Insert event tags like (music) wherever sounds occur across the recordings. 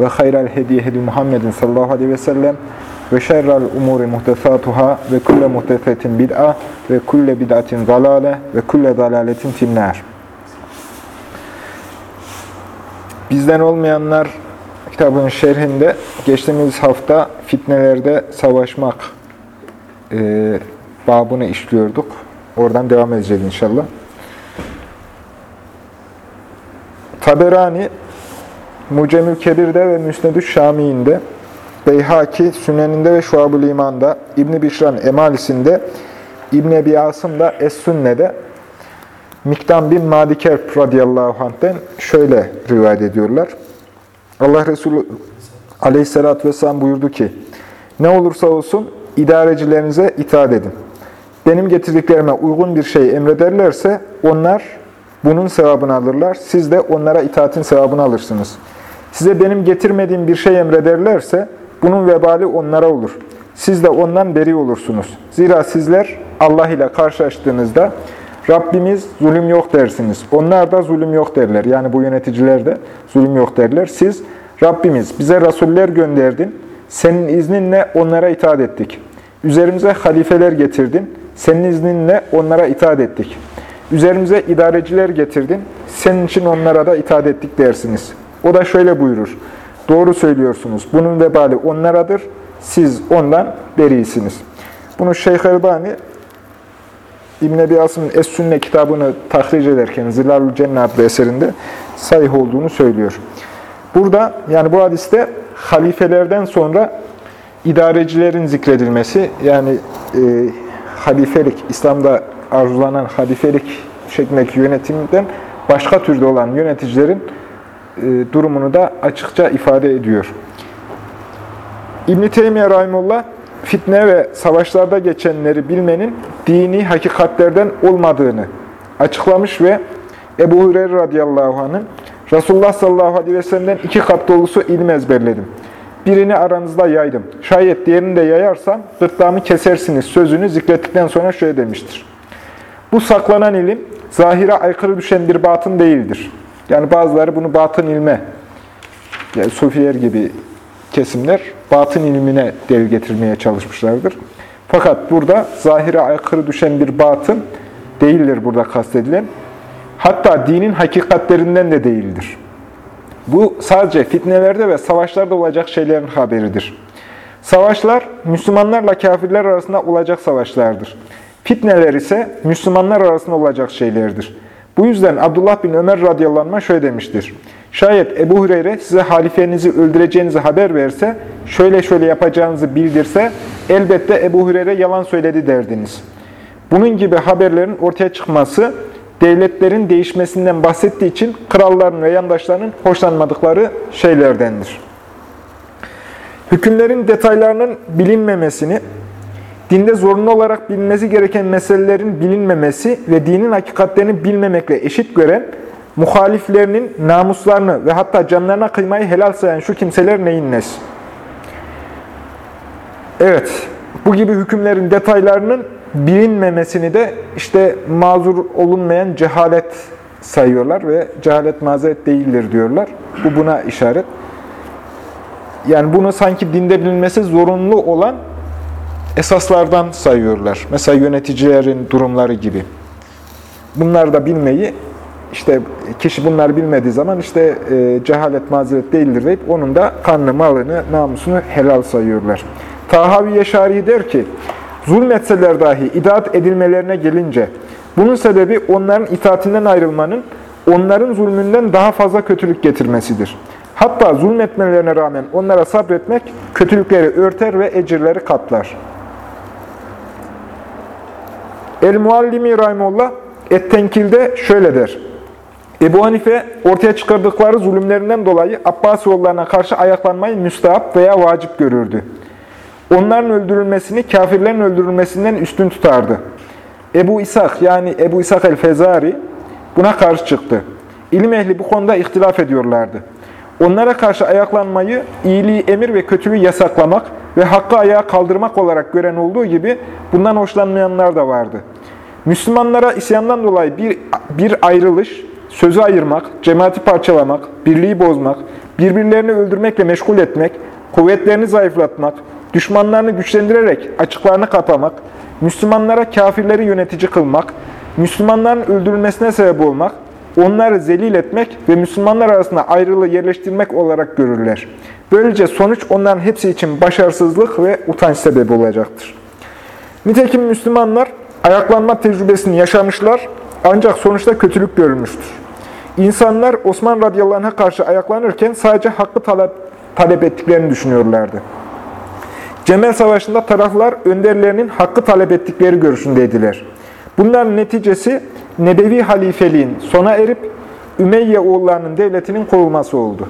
ve hayral hediye hedi Muhammedin sallallahu aleyhi ve sellem ve şerrel umuri muhtesatuhâ ve kulle muhtesetin bid'a ve kulle bid'atin zalale ve kulle zalaletin finnâr. Bizden olmayanlar kitabın şerhinde geçtiğimiz hafta fitnelerde savaşmak e, babını işliyorduk. Oradan devam edeceğiz inşallah. Taberani Mucemül Kebir'de ve Müsnedü Şami'inde, Beyhaki, Süneninde ve Şuab-ül İman'da, İbn-i Bişran Emalisinde, İbn-i Ebi Asım'da Es-Sünne'de, Miktam bin Madikerp radıyallahu anh'ten şöyle rivayet ediyorlar. Allah Resulü aleyhissalatü vesselam buyurdu ki, ne olursa olsun idarecilerinize itaat edin. Benim getirdiklerime uygun bir şey emrederlerse onlar bunun sevabını alırlar. Siz de onlara itaatin sevabını alırsınız. Size benim getirmediğim bir şey emrederlerse bunun vebali onlara olur. Siz de ondan beri olursunuz. Zira sizler Allah ile karşılaştığınızda Rabbimiz zulüm yok dersiniz. Onlar da zulüm yok derler. Yani bu yöneticiler de zulüm yok derler. Siz Rabbimiz bize rasuller gönderdin. Senin izninle onlara itaat ettik. Üzerimize halifeler getirdin. Senin izninle onlara itaat ettik. Üzerimize idareciler getirdin. Senin için onlara da itaat ettik dersiniz. O da şöyle buyurur. Doğru söylüyorsunuz. Bunun vebali onlaradır. Siz ondan berisiniz. Bunu Şeyh Elbani İbn Ebi Asım'ın Es-Sünne kitabını tahric ederken Zilalül Cennet adlı eserinde sahih olduğunu söylüyor. Burada yani bu hadiste halifelerden sonra idarecilerin zikredilmesi yani e, halifelik, İslam'da arzulanan halifelik şeklindeki yönetimden başka türde olan yöneticilerin e, durumunu da açıkça ifade ediyor. İbn-i Teymiye Rahimullah, fitne ve savaşlarda geçenleri bilmenin dini hakikatlerden olmadığını açıklamış ve Ebu Hureyre radıyallahu anh'ın Resulullah sallallahu aleyhi ve sellem'den iki kat dolusu ilim ezberledim. Birini aranızda yaydım. Şayet diğerini de yayarsam gırtlağımı kesersiniz sözünü zikrettikten sonra şöyle demiştir. Bu saklanan ilim zahire aykırı düşen bir batın değildir. Yani bazıları bunu batın ilme, yani Sufiyer gibi kesimler batın ilmine delil getirmeye çalışmışlardır. Fakat burada zahire aykırı düşen bir batın değildir burada kastedilen. Hatta dinin hakikatlerinden de değildir. Bu sadece fitnelerde ve savaşlarda olacak şeylerin haberidir. Savaşlar, Müslümanlarla kafirler arasında olacak savaşlardır. Fitneler ise Müslümanlar arasında olacak şeylerdir. Bu yüzden Abdullah bin Ömer radıyallahu anh şöyle demiştir. Şayet Ebu Hureyre size halifenizi öldüreceğinizi haber verse, şöyle şöyle yapacağınızı bildirse, elbette Ebu Hureyre yalan söyledi derdiniz. Bunun gibi haberlerin ortaya çıkması, devletlerin değişmesinden bahsettiği için kralların ve yandaşlarının hoşlanmadıkları şeylerdendir. Hükümlerin detaylarının bilinmemesini, dinde zorunlu olarak bilinmesi gereken meselelerin bilinmemesi ve dinin hakikatlerini bilmemekle eşit gören, muhaliflerinin namuslarını ve hatta canlarına kıymayı helal sayan şu kimseler neyin nesi? Evet, bu gibi hükümlerin detaylarının bilinmemesini de işte mazur olunmayan cehalet sayıyorlar ve cehalet mazeret değildir diyorlar. Bu buna işaret. Yani bunu sanki dinde bilinmesi zorunlu olan esaslardan sayıyorlar. Mesela yöneticilerin durumları gibi. Bunları da bilmeyi, işte kişi bunları bilmediği zaman işte e, cehalet mazeret değildir deyip onun da kanını, malını, namusunu helal sayıyorlar. Tahavi Yeşari der ki, zulmetseler dahi itaat edilmelerine gelince, bunun sebebi onların itaatinden ayrılmanın, onların zulmünden daha fazla kötülük getirmesidir. Hatta zulmetmelerine rağmen onlara sabretmek, kötülükleri örter ve ecirleri katlar. El-Muallimi Rahimullah Et-Tenkil'de şöyle der. Ebu Hanife ortaya çıkardıkları zulümlerinden dolayı Abbasi yollarına karşı ayaklanmayı müstahap veya vacip görürdü. onların öldürülmesini kafirlerin öldürülmesinden üstün tutardı. Ebu İshak yani Ebu İshak el-Fezari buna karşı çıktı. İlim ehli bu konuda ihtilaf ediyorlardı. Onlara karşı ayaklanmayı, iyiliği emir ve kötülüğü yasaklamak ve hakkı ayağa kaldırmak olarak gören olduğu gibi bundan hoşlanmayanlar da vardı. Müslümanlara isyandan dolayı bir, bir ayrılış, sözü ayırmak, cemaati parçalamak, birliği bozmak, birbirlerini öldürmekle meşgul etmek, kuvvetlerini zayıflatmak, düşmanlarını güçlendirerek açıklarını kapamak, Müslümanlara kafirleri yönetici kılmak, Müslümanların öldürülmesine sebep olmak, onları zelil etmek ve Müslümanlar arasında ayrılığı yerleştirmek olarak görürler. Böylece sonuç onların hepsi için başarısızlık ve utanç sebebi olacaktır. Nitekim Müslümanlar ayaklanma tecrübesini yaşamışlar ancak sonuçta kötülük görülmüştür. İnsanlar Osman radıyallahu karşı ayaklanırken sadece hakkı talep, talep ettiklerini düşünüyorlardı. Cemel Savaşı'nda taraflar önderlerinin hakkı talep ettikleri görüşündeydiler. Bunların neticesi Nebevi halifeliğin sona erip Ümeyye oğullarının devletinin kurulması oldu.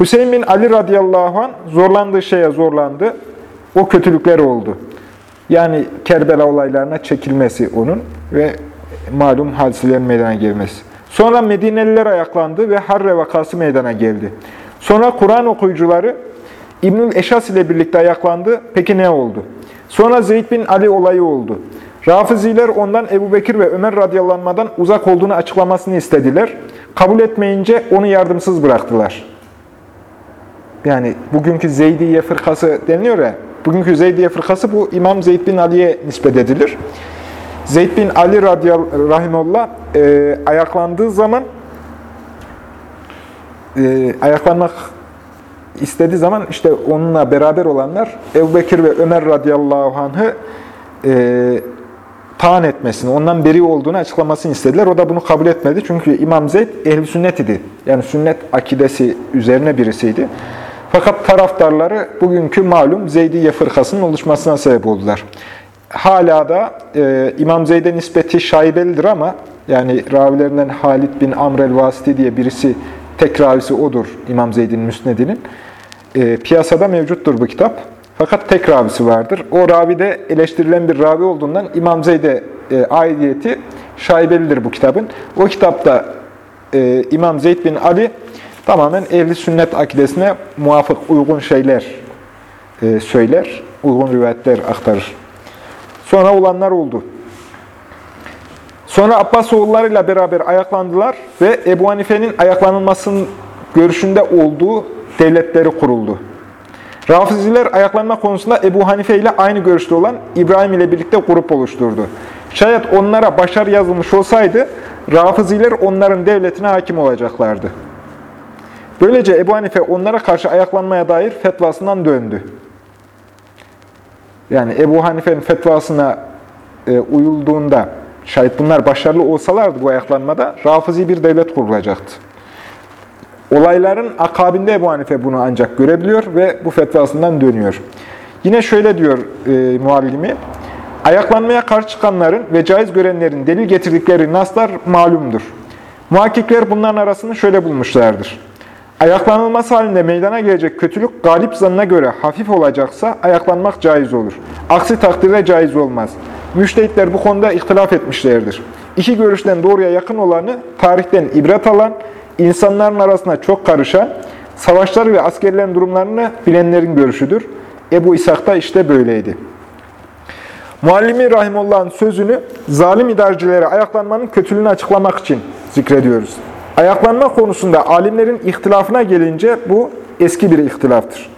Hüseyin bin Ali radıyallahu anh zorlandığı şeye zorlandı. O kötülükler oldu. Yani Kerbela olaylarına çekilmesi onun ve malum hadiselerin meydana gelmesi. Sonra Medineliler ayaklandı ve Harre vakası meydana geldi. Sonra Kur'an okuyucuları İbnül Eşas ile birlikte ayaklandı. Peki ne oldu? Sonra Zeyd bin Ali olayı oldu. Rafiziler ondan Ebu Bekir ve Ömer radyalanmadan uzak olduğunu açıklamasını istediler. Kabul etmeyince onu yardımsız bıraktılar. Yani bugünkü Zeydiye fırkası deniliyor ya, bugünkü Zeydiye fırkası bu İmam Zeyd bin Ali'ye nispet edilir. Zeyd bin Ali rahimullah e, ayaklandığı zaman e, ayaklanmak istediği zaman işte onunla beraber olanlar Ebu Bekir ve Ömer radıyallahu anh'ı e, taan etmesini, ondan beri olduğunu açıklamasını istediler. O da bunu kabul etmedi. Çünkü İmam Zeyd ehl sünnet idi. Yani sünnet akidesi üzerine birisiydi. Fakat taraftarları bugünkü malum Zeydiye fırkasının oluşmasına sebep oldular. Hala da e, İmam Zeyd'e nispeti şaibelidir ama yani ravilerinden Halid bin Amr el-Vasiti diye birisi tek ravisi odur İmam Zeyd'in müsnedinin. E, piyasada mevcuttur bu kitap. Fakat tek ravisi vardır. O ravi de eleştirilen bir ravi olduğundan İmam Zeyd'e e, aidiyeti şaibelidir bu kitabın. O kitapta e, İmam Zeyd bin Ali tamamen ehli sünnet akidesine muvafık, uygun şeyler e, söyler, uygun rivayetler aktarır. Sonra olanlar oldu. Sonra Abbas oğullarıyla beraber ayaklandılar ve Ebu Hanife'nin ayaklanılmasının görüşünde olduğu devletleri kuruldu. Rafiziler ayaklanma konusunda Ebu Hanife ile aynı görüşte olan İbrahim ile birlikte grup oluşturdu. Şayet onlara başarı yazılmış olsaydı, Rafiziler onların devletine hakim olacaklardı. Böylece Ebu Hanife onlara karşı ayaklanmaya dair fetvasından döndü. Yani Ebu Hanife'nin fetvasına e, uyulduğunda, şayet bunlar başarılı olsalardı bu ayaklanmada, Rafizi bir devlet kurulacaktı. Olayların akabinde Ebu Hanife bunu ancak görebiliyor ve bu fetvasından dönüyor. Yine şöyle diyor e, muallimi, ayaklanmaya karşı çıkanların ve caiz görenlerin delil getirdikleri naslar malumdur. Muhakkikler bunların arasını şöyle bulmuşlardır. Ayaklanılması halinde meydana gelecek kötülük galip zanına göre hafif olacaksa ayaklanmak caiz olur. Aksi takdirde caiz olmaz. Müştehitler bu konuda ihtilaf etmişlerdir. İki görüşten doğruya yakın olanı tarihten ibret alan, insanların arasında çok karışan, savaşları ve askerlerin durumlarını bilenlerin görüşüdür. Ebu İshak da işte böyleydi. Muallimi Rahimullah'ın sözünü zalim idarecilere ayaklanmanın kötülüğünü açıklamak için zikrediyoruz. Ayaklanma konusunda alimlerin ihtilafına gelince bu eski bir ihtilaftır.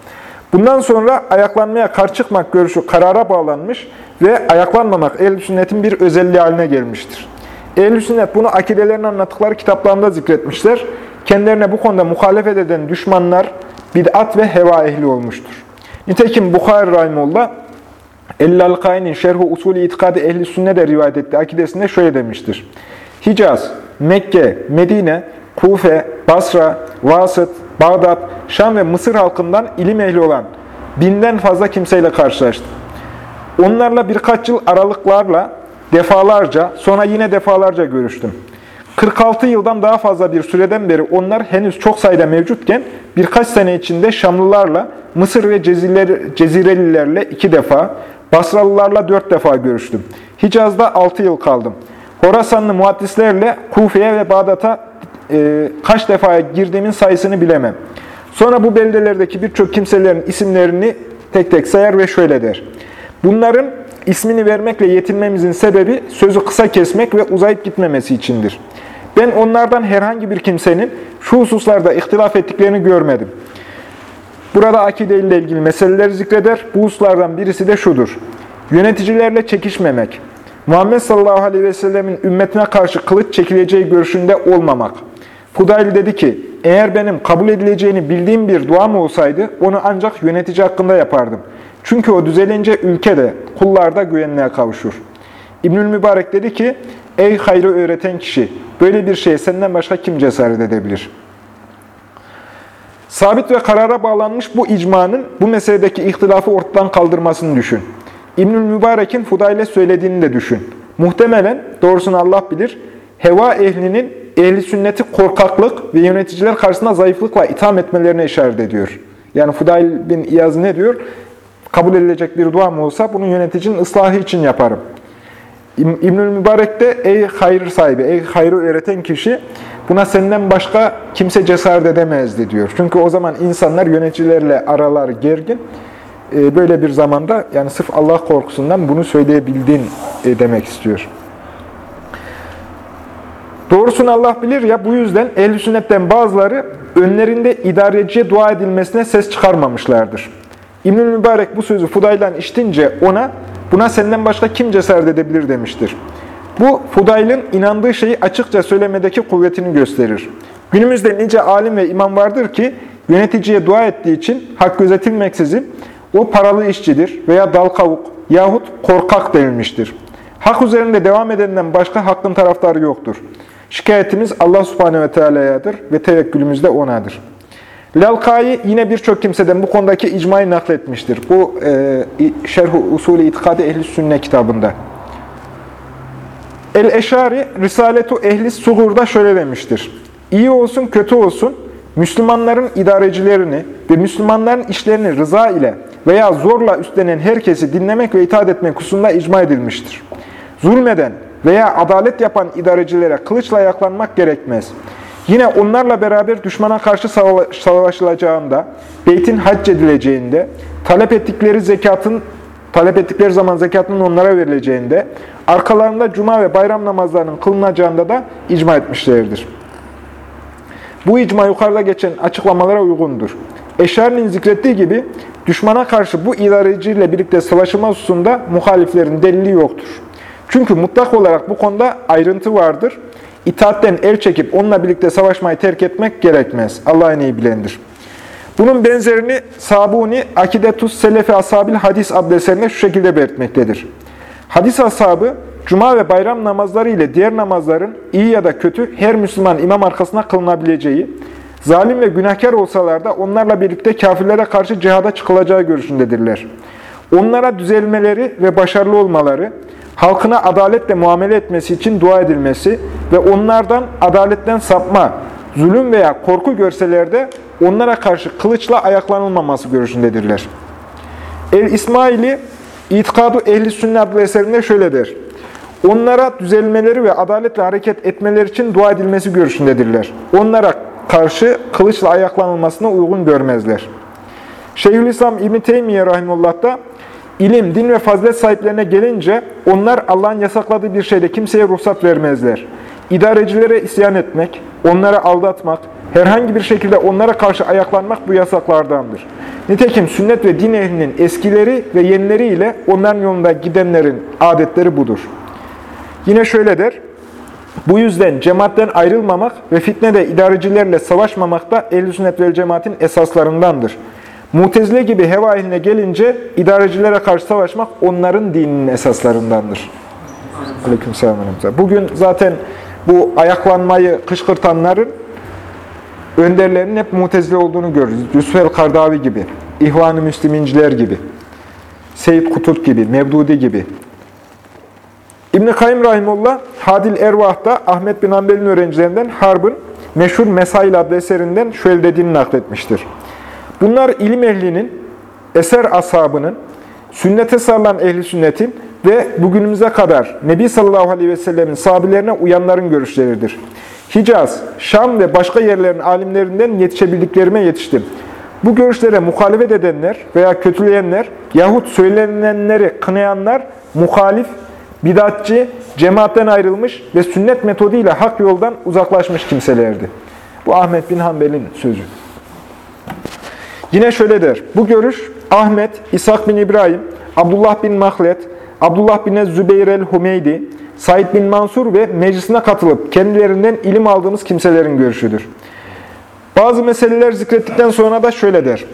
Bundan sonra ayaklanmaya karşı çıkmak görüşü karara bağlanmış ve ayaklanmamak ehl sünnetin bir özelliği haline gelmiştir. Ehl sünnet bunu akidelerini anlattıkları kitaplarında zikretmişler. Kendilerine bu konuda muhalefet eden düşmanlar bid'at ve heva ehli olmuştur. Nitekim Bukhari Rahimullah Ellal-Kain'in Şerhu Usulü İtikadi Ehli Sünne rivayet ettiği akidesinde şöyle demiştir. Hicaz, Mekke, Medine, Kufe, Basra, Vasıt, Bağdat, Şam ve Mısır halkından ilim ehli olan binden fazla kimseyle karşılaştım. Onlarla birkaç yıl aralıklarla defalarca, sonra yine defalarca görüştüm. 46 yıldan daha fazla bir süreden beri onlar henüz çok sayıda mevcutken birkaç sene içinde Şamlılarla Mısır ve Cezirelilerle iki defa, Basralılarla dört defa görüştüm. Hicaz'da altı yıl kaldım. Horasanlı muhaddislerle Kufe'ye ve Bağdat'a e, kaç defa girdiğimin sayısını bilemem. Sonra bu beldelerdeki birçok kimselerin isimlerini tek tek sayar ve şöyle der. Bunların ismini vermekle yetinmemizin sebebi sözü kısa kesmek ve uzayıp gitmemesi içindir. Ben onlardan herhangi bir kimsenin şu hususlarda ihtilaf ettiklerini görmedim. Burada akide ile ilgili meseleleri zikreder. Bu hususlardan birisi de şudur. Yöneticilerle çekişmemek. Muhammed sallallahu aleyhi ve sellemin ümmetine karşı kılıç çekileceği görüşünde olmamak. Fudayl dedi ki, eğer benim kabul edileceğini bildiğim bir duam olsaydı, onu ancak yönetici hakkında yapardım. Çünkü o düzelince ülke de, kullar da güvenliğe kavuşur. İbnül Mübarek dedi ki, ey hayrı öğreten kişi, böyle bir şeye senden başka kim cesaret edebilir? Sabit ve karara bağlanmış bu icmanın bu meseledeki ihtilafı ortadan kaldırmasını düşün. İbnül Mübarek'in Fudayl'e söylediğini de düşün. Muhtemelen, doğrusunu Allah bilir, heva ehlinin ehli sünneti korkaklık ve yöneticiler karşısında zayıflıkla itham etmelerine işaret ediyor. Yani Fudayl bin İyaz ne diyor? Kabul edilecek bir dua mı olsa bunu yöneticinin ıslahı için yaparım. İbnül Mübarek de ey hayır sahibi, ey hayrı öğreten kişi buna senden başka kimse cesaret edemezdi diyor. Çünkü o zaman insanlar yöneticilerle aralar gergin. Ee, böyle bir zamanda yani sırf Allah korkusundan bunu söyleyebildin e, demek istiyor. Doğrusunu Allah bilir ya bu yüzden ehl sünnetten bazıları önlerinde idareciye dua edilmesine ses çıkarmamışlardır. İbnül Mübarek bu sözü Fudaylan işitince ona buna senden başka kim cesaret edebilir demiştir. Bu Fudayl'ın inandığı şeyi açıkça söylemedeki kuvvetini gösterir. Günümüzde nice alim ve imam vardır ki yöneticiye dua ettiği için hak gözetilmeksizin o paralı işçidir veya dal kavuk yahut korkak denilmiştir. Hak üzerinde devam edenden başka hakkın taraftarı yoktur. Şikayetimiz Allah subhanehu ve teala'yadır ve tevekkülümüz de O'nadır. Lalkai yine birçok kimseden bu konudaki icmayı nakletmiştir. Bu e, Şerh-u Usulü İtikadi Ehli Sünne kitabında. El-Eşari Risaletu Ehli Sugur'da şöyle demiştir. İyi olsun kötü olsun Müslümanların idarecilerini ve Müslümanların işlerini rıza ile veya zorla üstlenen herkesi dinlemek ve itaat etmek hususunda icma edilmiştir. Zulmeden veya adalet yapan idarecilere kılıçla yaklanmak gerekmez. Yine onlarla beraber düşmana karşı savaşılacağında, beytin hac edileceğinde, talep ettikleri zekatın talep ettikleri zaman zekatın onlara verileceğinde, arkalarında cuma ve bayram namazlarının kılınacağında da icma etmişlerdir. Bu icma yukarıda geçen açıklamalara uygundur. Eşari'nin zikrettiği gibi düşmana karşı bu idareciyle birlikte savaşılma hususunda muhaliflerin delili yoktur. Çünkü mutlak olarak bu konuda ayrıntı vardır. İtaatten el çekip onunla birlikte savaşmayı terk etmek gerekmez. Allah en iyi bilendir. Bunun benzerini Sabuni Akidetus Selefi Asabil Hadis adlı şu şekilde belirtmektedir. Hadis ashabı, cuma ve bayram namazları ile diğer namazların iyi ya da kötü her Müslüman imam arkasına kılınabileceği, zalim ve günahkar olsalar da onlarla birlikte kafirlere karşı cihada çıkılacağı görüşündedirler. Onlara düzelmeleri ve başarılı olmaları, halkına adaletle muamele etmesi için dua edilmesi ve onlardan adaletten sapma, zulüm veya korku görselerde onlara karşı kılıçla ayaklanılmaması görüşündedirler. El-İsmaili İtikadu Ehli Sünnet adlı eserinde şöyle der. Onlara düzelmeleri ve adaletle hareket etmeleri için dua edilmesi görüşündedirler. Onlara karşı kılıçla ayaklanılmasına uygun görmezler. Şeyhülislam İbn-i Teymiye Rahimullah da İlim, din ve fazilet sahiplerine gelince onlar Allah'ın yasakladığı bir şeyde kimseye ruhsat vermezler. İdarecilere isyan etmek, onları aldatmak, herhangi bir şekilde onlara karşı ayaklanmak bu yasaklardandır. Nitekim sünnet ve din ehlinin eskileri ve yenileri ile onların yolunda gidenlerin adetleri budur. Yine şöyle der, bu yüzden cemaatten ayrılmamak ve fitnede idarecilerle savaşmamak da ehl sünnet ve cemaatin esaslarındandır. Mutezile gibi heva ehline gelince idarecilere karşı savaşmak onların dininin esaslarındandır. Aleykümselam. Bugün zaten bu ayaklanmayı kışkırtanların önderlerinin hep mutezile olduğunu görürüz. Yusuf el-Kardavi gibi, İhvan-ı Müslüminciler gibi, Seyyid Kutut gibi, Mevdudi gibi. İbn-i Kayyum Rahimullah, Hadil Ervah'ta Ahmet bin Hanbel'in öğrencilerinden Harb'ın meşhur Mesail adlı eserinden şöyle dediğini nakletmiştir. Bunlar ilim ehlinin eser ashabının, sünnete sarılan ehli sünnetin ve bugünümüze kadar Nebi sallallahu aleyhi ve sellemin sahabelerine uyanların görüşleridir. Hicaz, Şam ve başka yerlerin alimlerinden yetişebildiklerime yetiştim. Bu görüşlere muhalefet edenler veya kötüleyenler yahut söylenenleri kınayanlar muhalif, bidatçı, cemaatten ayrılmış ve sünnet metoduyla hak yoldan uzaklaşmış kimselerdi. Bu Ahmet bin Hanbel'in sözü. Yine şöyle der. Bu görüş Ahmet, İshak bin İbrahim, Abdullah bin Mahlet, Abdullah bin Zübeyir el-Humeydi, Said bin Mansur ve meclisine katılıp kendilerinden ilim aldığımız kimselerin görüşüdür. Bazı meseleler zikrettikten sonra da şöyle der.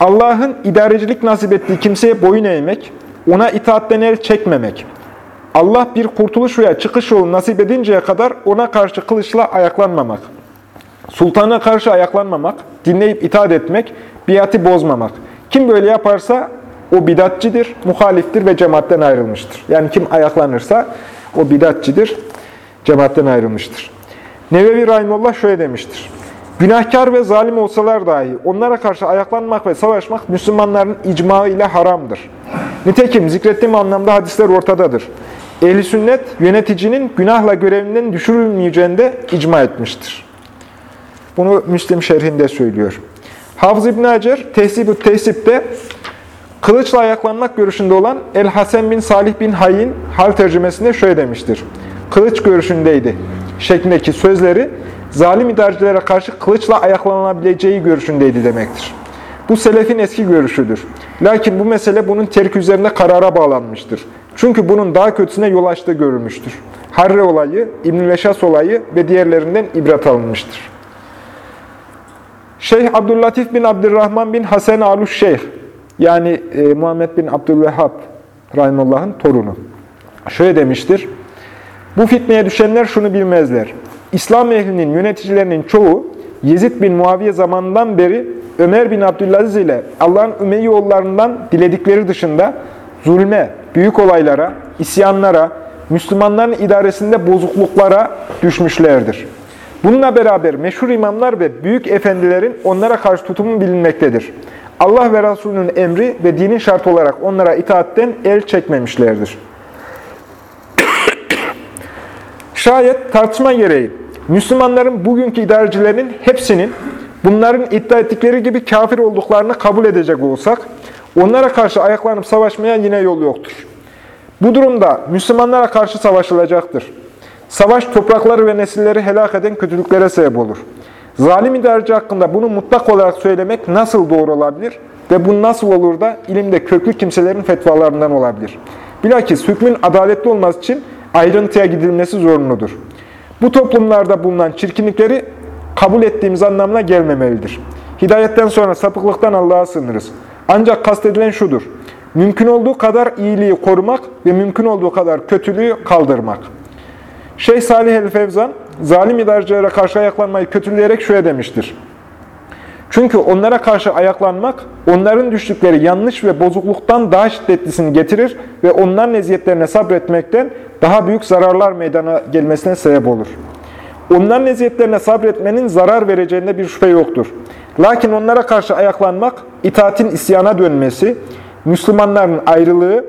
Allah'ın idarecilik nasip ettiği kimseye boyun eğmek, ona itaatten el çekmemek. Allah bir kurtuluş veya çıkış yolu nasip edinceye kadar ona karşı kılıçla ayaklanmamak. Sultana karşı ayaklanmamak, dinleyip itaat etmek, biatı bozmamak. Kim böyle yaparsa o bidatçidir, muhaliftir ve cemaatten ayrılmıştır. Yani kim ayaklanırsa o bidatçidir, cemaatten ayrılmıştır. Nevevi Rahimullah şöyle demiştir. Günahkar ve zalim olsalar dahi onlara karşı ayaklanmak ve savaşmak Müslümanların icma ile haramdır. Nitekim zikrettiğim anlamda hadisler ortadadır. Ehli sünnet yöneticinin günahla görevinden düşürülmeyeceğinde icma etmiştir. Bunu Müslim şerhinde söylüyor. Hafız İbn Hacer Tehsib-ü Tehsib'de kılıçla ayaklanmak görüşünde olan El-Hasen bin Salih bin Hayyin hal tercümesinde şöyle demiştir. Kılıç görüşündeydi şeklindeki sözleri zalim idarecilere karşı kılıçla ayaklanabileceği görüşündeydi demektir. Bu selefin eski görüşüdür. Lakin bu mesele bunun terk üzerinde karara bağlanmıştır. Çünkü bunun daha kötüsüne yol açtığı görülmüştür. Harre olayı, İbn-i olayı ve diğerlerinden ibret alınmıştır. Şeyh Abdüllatif bin Abdurrahman bin Hasan Aluş Şeyh, yani e, Muhammed bin Abdülvehhab Rahimullah'ın torunu. Şöyle demiştir, bu fitneye düşenler şunu bilmezler. İslam ehlinin yöneticilerinin çoğu Yezid bin Muaviye zamanından beri Ömer bin Abdülaziz ile Allah'ın Ümeyyi oğullarından diledikleri dışında zulme, büyük olaylara, isyanlara, Müslümanların idaresinde bozukluklara düşmüşlerdir. Bununla beraber meşhur imamlar ve büyük efendilerin onlara karşı tutumu bilinmektedir. Allah ve Resulünün emri ve dinin şartı olarak onlara itaatten el çekmemişlerdir. (coughs) Şayet tartışma gereği Müslümanların bugünkü idarecilerinin hepsinin bunların iddia ettikleri gibi kafir olduklarını kabul edecek olsak, onlara karşı ayaklanıp savaşmaya yine yol yoktur. Bu durumda Müslümanlara karşı savaşılacaktır. Savaş toprakları ve nesilleri helak eden kötülüklere sebep olur. Zalim idareci hakkında bunu mutlak olarak söylemek nasıl doğru olabilir ve bu nasıl olur da ilimde köklü kimselerin fetvalarından olabilir? Bilakis hükmün adaletli olması için ayrıntıya gidilmesi zorunludur. Bu toplumlarda bulunan çirkinlikleri kabul ettiğimiz anlamına gelmemelidir. Hidayetten sonra sapıklıktan Allah'a sığınırız. Ancak kastedilen şudur. Mümkün olduğu kadar iyiliği korumak ve mümkün olduğu kadar kötülüğü kaldırmak. Şeyh Salih el-Fevzan, zalim idarecilere karşı ayaklanmayı kötüleyerek şöyle demiştir. Çünkü onlara karşı ayaklanmak, onların düştükleri yanlış ve bozukluktan daha şiddetlisini getirir ve onların eziyetlerine sabretmekten daha büyük zararlar meydana gelmesine sebep olur. Onların eziyetlerine sabretmenin zarar vereceğinde bir şüphe yoktur. Lakin onlara karşı ayaklanmak, itaatin isyana dönmesi, Müslümanların ayrılığı,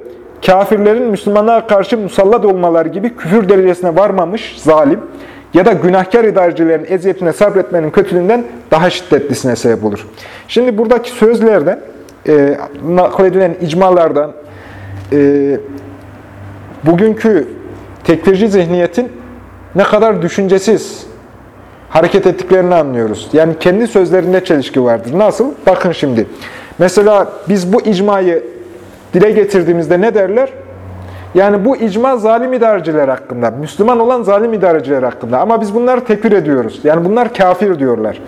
kafirlerin Müslümanlara karşı musallat olmaları gibi küfür derecesine varmamış zalim ya da günahkar idarecilerin eziyetine sabretmenin kötülüğünden daha şiddetlisine sebep olur. Şimdi buradaki sözlerden, e, nakledilen icmalardan, e, bugünkü tekfirci zihniyetin ne kadar düşüncesiz hareket ettiklerini anlıyoruz. Yani kendi sözlerinde çelişki vardır. Nasıl? Bakın şimdi. Mesela biz bu icmayı dile getirdiğimizde ne derler? Yani bu icma zalim idareciler hakkında, Müslüman olan zalim idareciler hakkında. Ama biz bunları tekfir ediyoruz. Yani bunlar kafir diyorlar.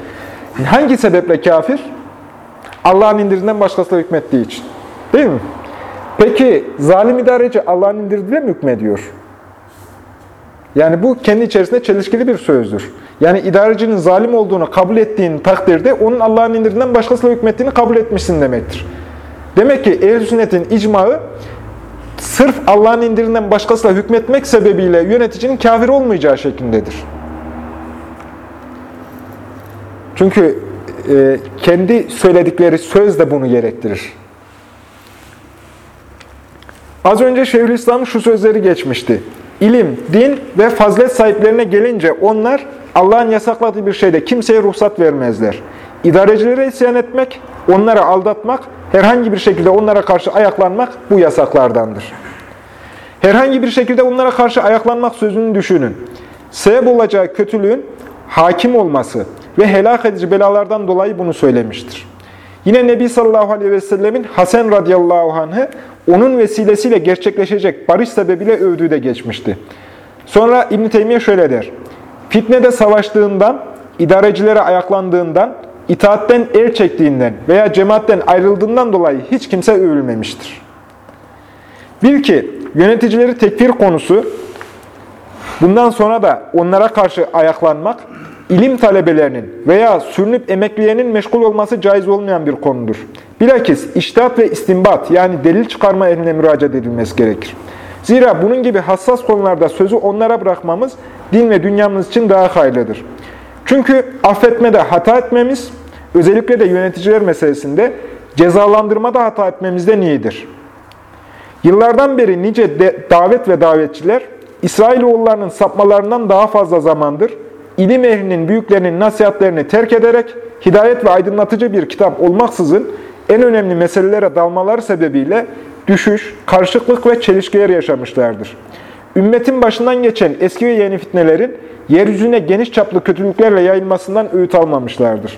Hangi sebeple kafir? Allah'ın indirinden başkasına hükmettiği için. Değil mi? Peki zalim idareci Allah'ın indirdiğiyle mi hükmediyor? Yani bu kendi içerisinde çelişkili bir sözdür. Yani idarecinin zalim olduğunu kabul ettiğin takdirde onun Allah'ın indirinden başkasıyla hükmettiğini kabul etmişsin demektir. Demek ki ehl sünnetin icmağı sırf Allah'ın indirinden başkasıyla hükmetmek sebebiyle yöneticinin kafir olmayacağı şeklindedir. Çünkü e, kendi söyledikleri söz de bunu gerektirir. Az önce Şeyhülislam'ın şu sözleri geçmişti. İlim, din ve fazilet sahiplerine gelince onlar Allah'ın yasakladığı bir şeyde kimseye ruhsat vermezler. İdarecilere isyan etmek, onlara aldatmak, herhangi bir şekilde onlara karşı ayaklanmak bu yasaklardandır. Herhangi bir şekilde onlara karşı ayaklanmak sözünü düşünün. Sebep olacağı kötülüğün hakim olması ve helak edici belalardan dolayı bunu söylemiştir. Yine Nebi sallallahu aleyhi ve sellemin Hasan radıyallahu anh'ı onun vesilesiyle gerçekleşecek barış sebebiyle övdüğü de geçmişti. Sonra İbn-i Teymiye şöyle der. Fitnede savaştığından, idarecilere ayaklandığından, itaatten el çektiğinden veya cemaatten ayrıldığından dolayı hiç kimse övülmemiştir. Bil ki yöneticileri tekfir konusu, bundan sonra da onlara karşı ayaklanmak, ilim talebelerinin veya sürünüp emekliyenin meşgul olması caiz olmayan bir konudur. Bilakis iştahat ve istimbat yani delil çıkarma eline müracaat edilmesi gerekir. Zira bunun gibi hassas konularda sözü onlara bırakmamız din ve dünyamız için daha hayırlıdır. Çünkü affetmede hata etmemiz, özellikle de yöneticiler meselesinde cezalandırmada hata etmemizden iyidir. Yıllardan beri nice davet ve davetçiler İsrailoğullarının sapmalarından daha fazla zamandır ilim ehlinin büyüklerinin nasihatlerini terk ederek hidayet ve aydınlatıcı bir kitap olmaksızın en önemli meselelere dalmaları sebebiyle düşüş, karışıklık ve çelişkiler yaşamışlardır. Ümmetin başından geçen eski ve yeni fitnelerin yeryüzüne geniş çaplı kötülüklerle yayılmasından öğüt almamışlardır.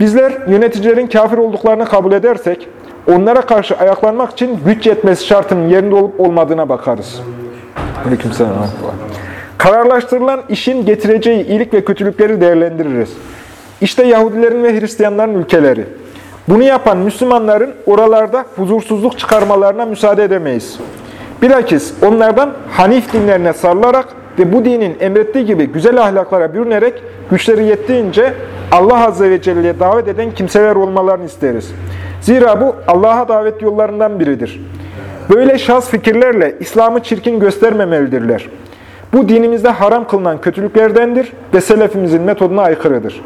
Bizler yöneticilerin kafir olduklarını kabul edersek, onlara karşı ayaklanmak için güç yetmesi şartının yerinde olup olmadığına bakarız. Kararlaştırılan işin getireceği iyilik ve kötülükleri değerlendiririz. İşte Yahudilerin ve Hristiyanların ülkeleri. Bunu yapan Müslümanların oralarda huzursuzluk çıkarmalarına müsaade edemeyiz. Bilakis onlardan Hanif dinlerine sarılarak ve bu dinin emrettiği gibi güzel ahlaklara bürünerek güçleri yettiğince Allah Azze ve Celle'ye davet eden kimseler olmalarını isteriz. Zira bu Allah'a davet yollarından biridir. Böyle şahs fikirlerle İslam'ı çirkin göstermemelidirler. Bu dinimizde haram kılınan kötülüklerdendir ve selefimizin metoduna aykırıdır.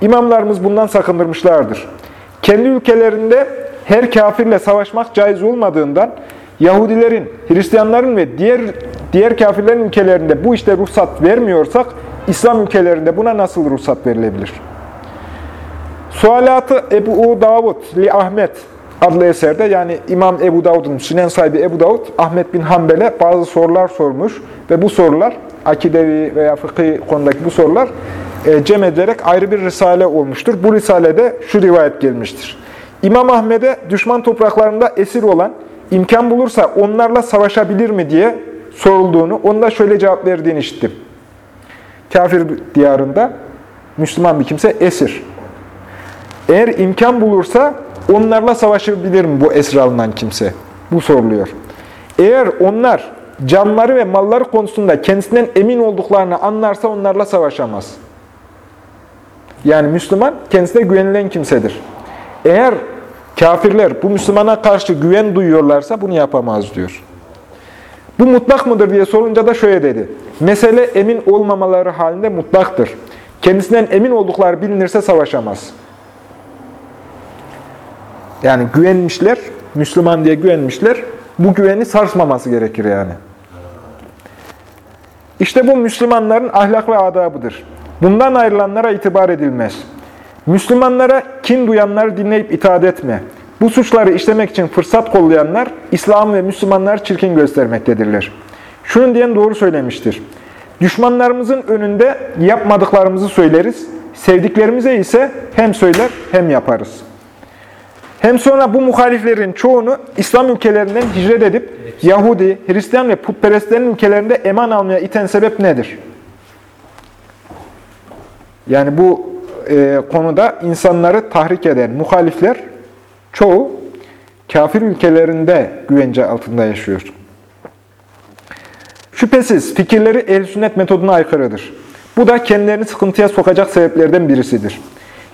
İmamlarımız bundan sakındırmışlardır. Kendi ülkelerinde her kafirle savaşmak caiz olmadığından Yahudilerin, Hristiyanların ve diğer diğer kafirlerin ülkelerinde bu işte ruhsat vermiyorsak İslam ülkelerinde buna nasıl ruhsat verilebilir? Sualatı Ebu Davud li Ahmet adlı eserde yani İmam Ebu Davud'un Sünen sahibi Ebu Davud Ahmet bin Hanbel'e bazı sorular sormuş ve bu sorular akidevi veya fıkhi konudaki bu sorular e, cem edilerek ayrı bir risale olmuştur. Bu risalede şu rivayet gelmiştir. İmam Ahmet'e düşman topraklarında esir olan imkan bulursa onlarla savaşabilir mi diye sorulduğunu, onda şöyle cevap verdiğini işittim. Kafir diyarında Müslüman bir kimse esir. Eğer imkan bulursa onlarla savaşabilir mi bu esir alınan kimse? Bu soruluyor. Eğer onlar canları ve malları konusunda kendisinden emin olduklarını anlarsa onlarla savaşamaz. Yani Müslüman kendisine güvenilen kimsedir. Eğer kafirler bu Müslümana karşı güven duyuyorlarsa bunu yapamaz diyor. Bu mutlak mıdır diye sorunca da şöyle dedi. Mesele emin olmamaları halinde mutlaktır. Kendisinden emin oldukları bilinirse savaşamaz. Yani güvenmişler, Müslüman diye güvenmişler. Bu güveni sarsmaması gerekir yani. İşte bu Müslümanların ahlak ve adabıdır. Bundan ayrılanlara itibar edilmez. Müslümanlara kin duyanları dinleyip itaat etme. Bu suçları işlemek için fırsat kollayanlar, İslam ve Müslümanlar çirkin göstermektedirler. Şunun diyen doğru söylemiştir. Düşmanlarımızın önünde yapmadıklarımızı söyleriz, sevdiklerimize ise hem söyler hem yaparız. Hem sonra bu muhaliflerin çoğunu İslam ülkelerinden hicret edip Yahudi, Hristiyan ve putperestlerin ülkelerinde eman almaya iten sebep nedir? Yani bu e, konuda insanları tahrik eden muhalifler çoğu kafir ülkelerinde güvence altında yaşıyor. Şüphesiz fikirleri el sünnet metoduna aykırıdır. Bu da kendilerini sıkıntıya sokacak sebeplerden birisidir.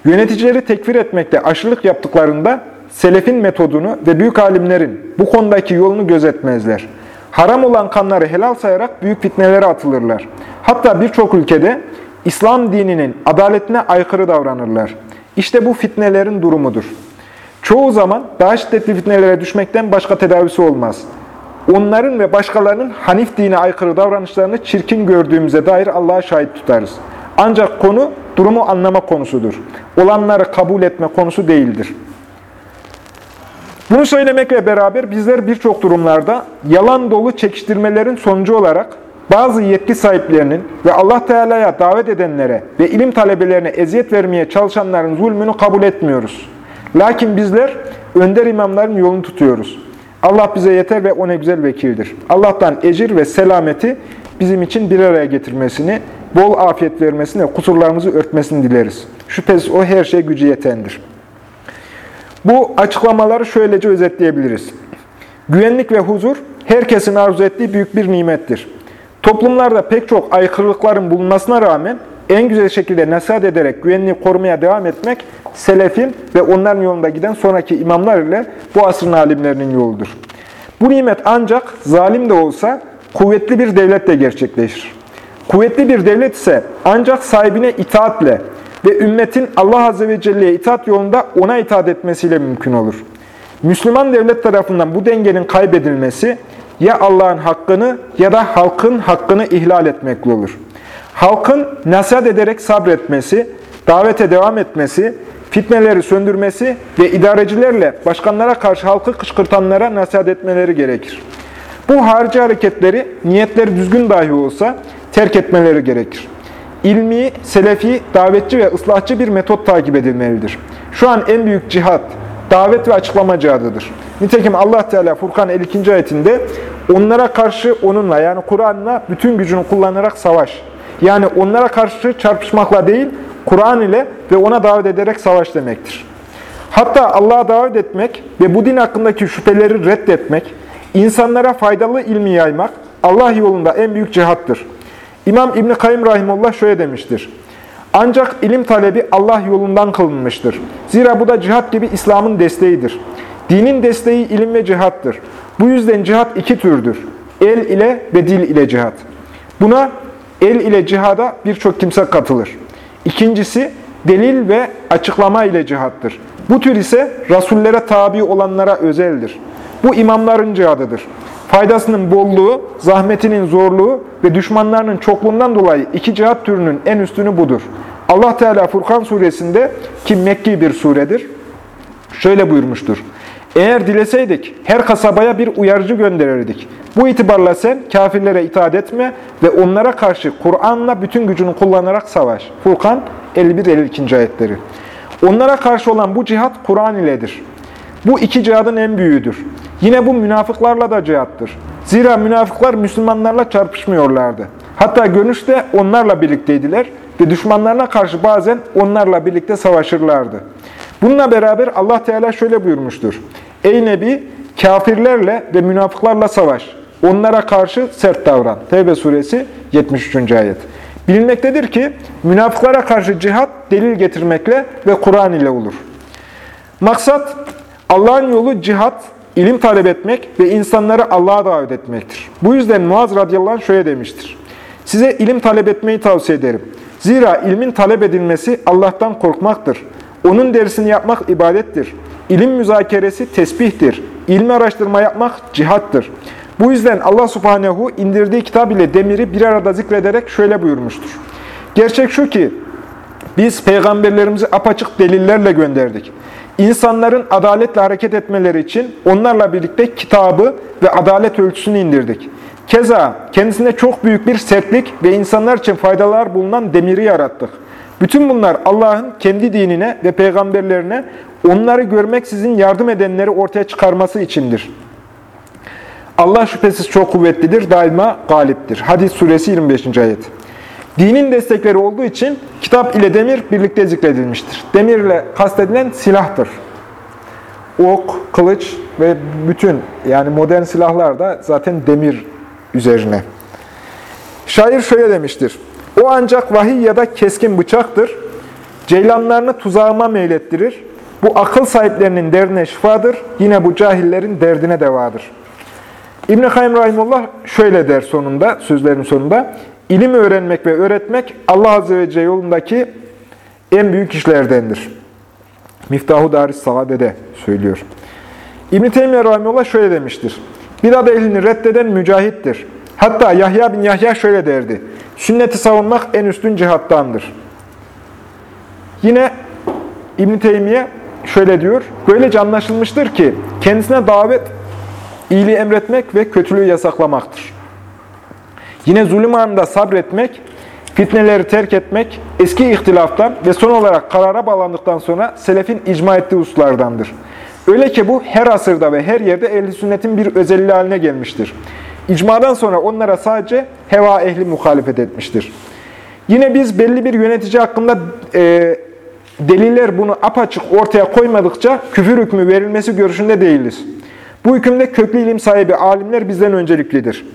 Yöneticileri tekfir etmekte aşırılık yaptıklarında selefin metodunu ve büyük alimlerin bu konudaki yolunu gözetmezler. Haram olan kanları helal sayarak büyük fitnelere atılırlar. Hatta birçok ülkede İslam dininin adaletine aykırı davranırlar. İşte bu fitnelerin durumudur. Çoğu zaman daha şiddetli fitnelere düşmekten başka tedavisi olmaz. onların ve başkalarının Hanif dine aykırı davranışlarını çirkin gördüğümüze dair Allah'a şahit tutarız. Ancak konu durumu anlama konusudur. Olanları kabul etme konusu değildir. Bunu söylemekle beraber bizler birçok durumlarda yalan dolu çekiştirmelerin sonucu olarak bazı yetki sahiplerinin ve Allah Teala'ya davet edenlere ve ilim talebelerine eziyet vermeye çalışanların zulmünü kabul etmiyoruz. Lakin bizler önder imamların yolunu tutuyoruz. Allah bize yeter ve o ne güzel vekildir. Allah'tan ecir ve selameti bizim için bir araya getirmesini, bol afiyet vermesini ve kusurlarımızı örtmesini dileriz. Şüphesiz o her şey gücü yetendir. Bu açıklamaları şöylece özetleyebiliriz. Güvenlik ve huzur herkesin arzu ettiği büyük bir nimettir. Toplumlarda pek çok aykırılıkların bulunmasına rağmen en güzel şekilde nasihat ederek güvenliği korumaya devam etmek selefin ve onların yolunda giden sonraki imamlar ile bu asrın alimlerinin yoludur. Bu nimet ancak zalim de olsa kuvvetli bir devletle gerçekleşir. Kuvvetli bir devlet ise ancak sahibine itaatle ve ümmetin Allah Azze ve Celle'ye itaat yolunda ona itaat etmesiyle mümkün olur. Müslüman devlet tarafından bu dengenin kaybedilmesi ya Allah'ın hakkını ya da halkın hakkını ihlal etmekle olur. Halkın nasihat ederek sabretmesi, davete devam etmesi, fitneleri söndürmesi ve idarecilerle başkanlara karşı halkı kışkırtanlara nasihat etmeleri gerekir. Bu harici hareketleri niyetleri düzgün dahi olsa terk etmeleri gerekir. İlmi, selefi, davetçi ve ıslahçı bir metot takip edilmelidir. Şu an en büyük cihat, davet ve açıklama cihadıdır. Nitekim Allah Teala Furkan 52. ayetinde onlara karşı onunla yani Kur'an'la bütün gücünü kullanarak savaş. Yani onlara karşı çarpışmakla değil, Kur'an ile ve ona davet ederek savaş demektir. Hatta Allah'a davet etmek ve bu din hakkındaki şüpheleri reddetmek, insanlara faydalı ilmi yaymak Allah yolunda en büyük cihattır. İmam İbn Kayyim rahimullah şöyle demiştir. Ancak ilim talebi Allah yolundan kılınmıştır. Zira bu da cihat gibi İslam'ın desteğidir. Dinin desteği ilim ve cihattır. Bu yüzden cihat iki türdür. El ile ve dil ile cihat. Buna el ile cihada birçok kimse katılır. İkincisi delil ve açıklama ile cihattır. Bu tür ise rasullere tabi olanlara özeldir. Bu imamların cihadıdır. Faydasının bolluğu, zahmetinin zorluğu ve düşmanlarının çokluğundan dolayı iki cihat türünün en üstünü budur. Allah Teala Furkan suresinde ki Mekki bir suredir, şöyle buyurmuştur. Eğer dileseydik her kasabaya bir uyarıcı gönderirdik. Bu itibarla sen kafirlere itaat etme ve onlara karşı Kur'an'la bütün gücünü kullanarak savaş. Furkan 51-52. ayetleri. Onlara karşı olan bu cihat Kur'an iledir. Bu iki cihadın en büyüğüdür. Yine bu münafıklarla da cihattır. Zira münafıklar Müslümanlarla çarpışmıyorlardı. Hatta görünüşte onlarla birlikteydiler ve düşmanlarına karşı bazen onlarla birlikte savaşırlardı. Bununla beraber Allah Teala şöyle buyurmuştur. Ey Nebi, kafirlerle ve münafıklarla savaş. Onlara karşı sert davran. Tevbe suresi 73. ayet. Bilinmektedir ki münafıklara karşı cihat delil getirmekle ve Kur'an ile olur. Maksat Allah'ın yolu cihat, ilim talep etmek ve insanları Allah'a davet etmektir. Bu yüzden Muaz radıyallahu anh şöyle demiştir. Size ilim talep etmeyi tavsiye ederim. Zira ilmin talep edilmesi Allah'tan korkmaktır. Onun dersini yapmak ibadettir. İlim müzakeresi tesbihtir. İlmi araştırma yapmak cihattır. Bu yüzden Allah subhanehu indirdiği kitap ile demiri bir arada zikrederek şöyle buyurmuştur. Gerçek şu ki biz peygamberlerimizi apaçık delillerle gönderdik. İnsanların adaletle hareket etmeleri için onlarla birlikte kitabı ve adalet ölçüsünü indirdik. Keza kendisine çok büyük bir sertlik ve insanlar için faydalar bulunan demiri yarattık. Bütün bunlar Allah'ın kendi dinine ve peygamberlerine onları görmeksizin yardım edenleri ortaya çıkarması içindir. Allah şüphesiz çok kuvvetlidir, daima galiptir. Hadis suresi 25. ayet. Dinin destekleri olduğu için kitap ile demir birlikte zikredilmiştir. Demirle kastedilen silahtır. Ok, kılıç ve bütün yani modern silahlar da zaten demir üzerine. Şair şöyle demiştir. O ancak vahiy ya da keskin bıçaktır. Ceylanlarını tuzağıma meylettirir. Bu akıl sahiplerinin derdine şifadır. Yine bu cahillerin derdine devadır. İbn-i Kayyum Rahimullah şöyle der sonunda, sözlerin sonunda. İlim öğrenmek ve öğretmek Allah Azze ve Celle yolundaki en büyük işlerdendir. Miftahu Daris Saade'de söylüyor. İbn-i Teymiye Rahimullah şöyle demiştir. Bidat ehlini reddeden mücahittir. Hatta Yahya bin Yahya şöyle derdi. Sünneti savunmak en üstün cihattandır. Yine İbn Teymiye şöyle diyor. Böylece anlaşılmıştır ki kendisine davet iyiliği emretmek ve kötülüğü yasaklamaktır. Yine zulüm anında sabretmek, fitneleri terk etmek, eski ihtilaftan ve son olarak karara bağlandıktan sonra selefin icma ettiği hususlardandır. Öyle ki bu her asırda ve her yerde ehli sünnetin bir özelliği haline gelmiştir. İcmadan sonra onlara sadece heva ehli muhalefet etmiştir. Yine biz belli bir yönetici hakkında e, deliller bunu apaçık ortaya koymadıkça küfür hükmü verilmesi görüşünde değiliz. Bu hükümde köklü ilim sahibi alimler bizden önceliklidir.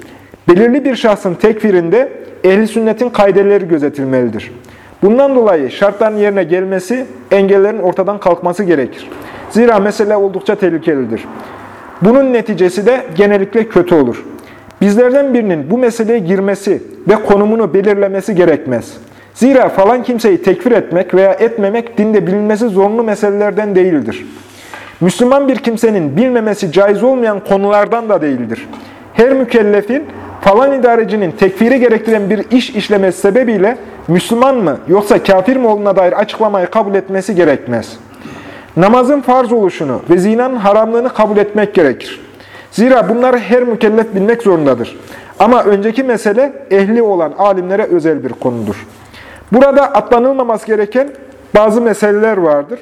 Belirli bir şahsın tekfirinde ehli sünnetin kaideleri gözetilmelidir. Bundan dolayı şartların yerine gelmesi, engellerin ortadan kalkması gerekir. Zira mesele oldukça tehlikelidir. Bunun neticesi de genellikle kötü olur. Bizlerden birinin bu meseleye girmesi ve konumunu belirlemesi gerekmez. Zira falan kimseyi tekfir etmek veya etmemek dinde bilinmesi zorunlu meselelerden değildir. Müslüman bir kimsenin bilmemesi caiz olmayan konulardan da değildir. Her mükellefin falan idarecinin tekfiri gerektiren bir iş işlemesi sebebiyle Müslüman mı yoksa kafir mi olduğuna dair açıklamayı kabul etmesi gerekmez. Namazın farz oluşunu ve zinanın haramlığını kabul etmek gerekir. Zira bunları her mükellef bilmek zorundadır. Ama önceki mesele ehli olan alimlere özel bir konudur. Burada atlanılmaması gereken bazı meseleler vardır.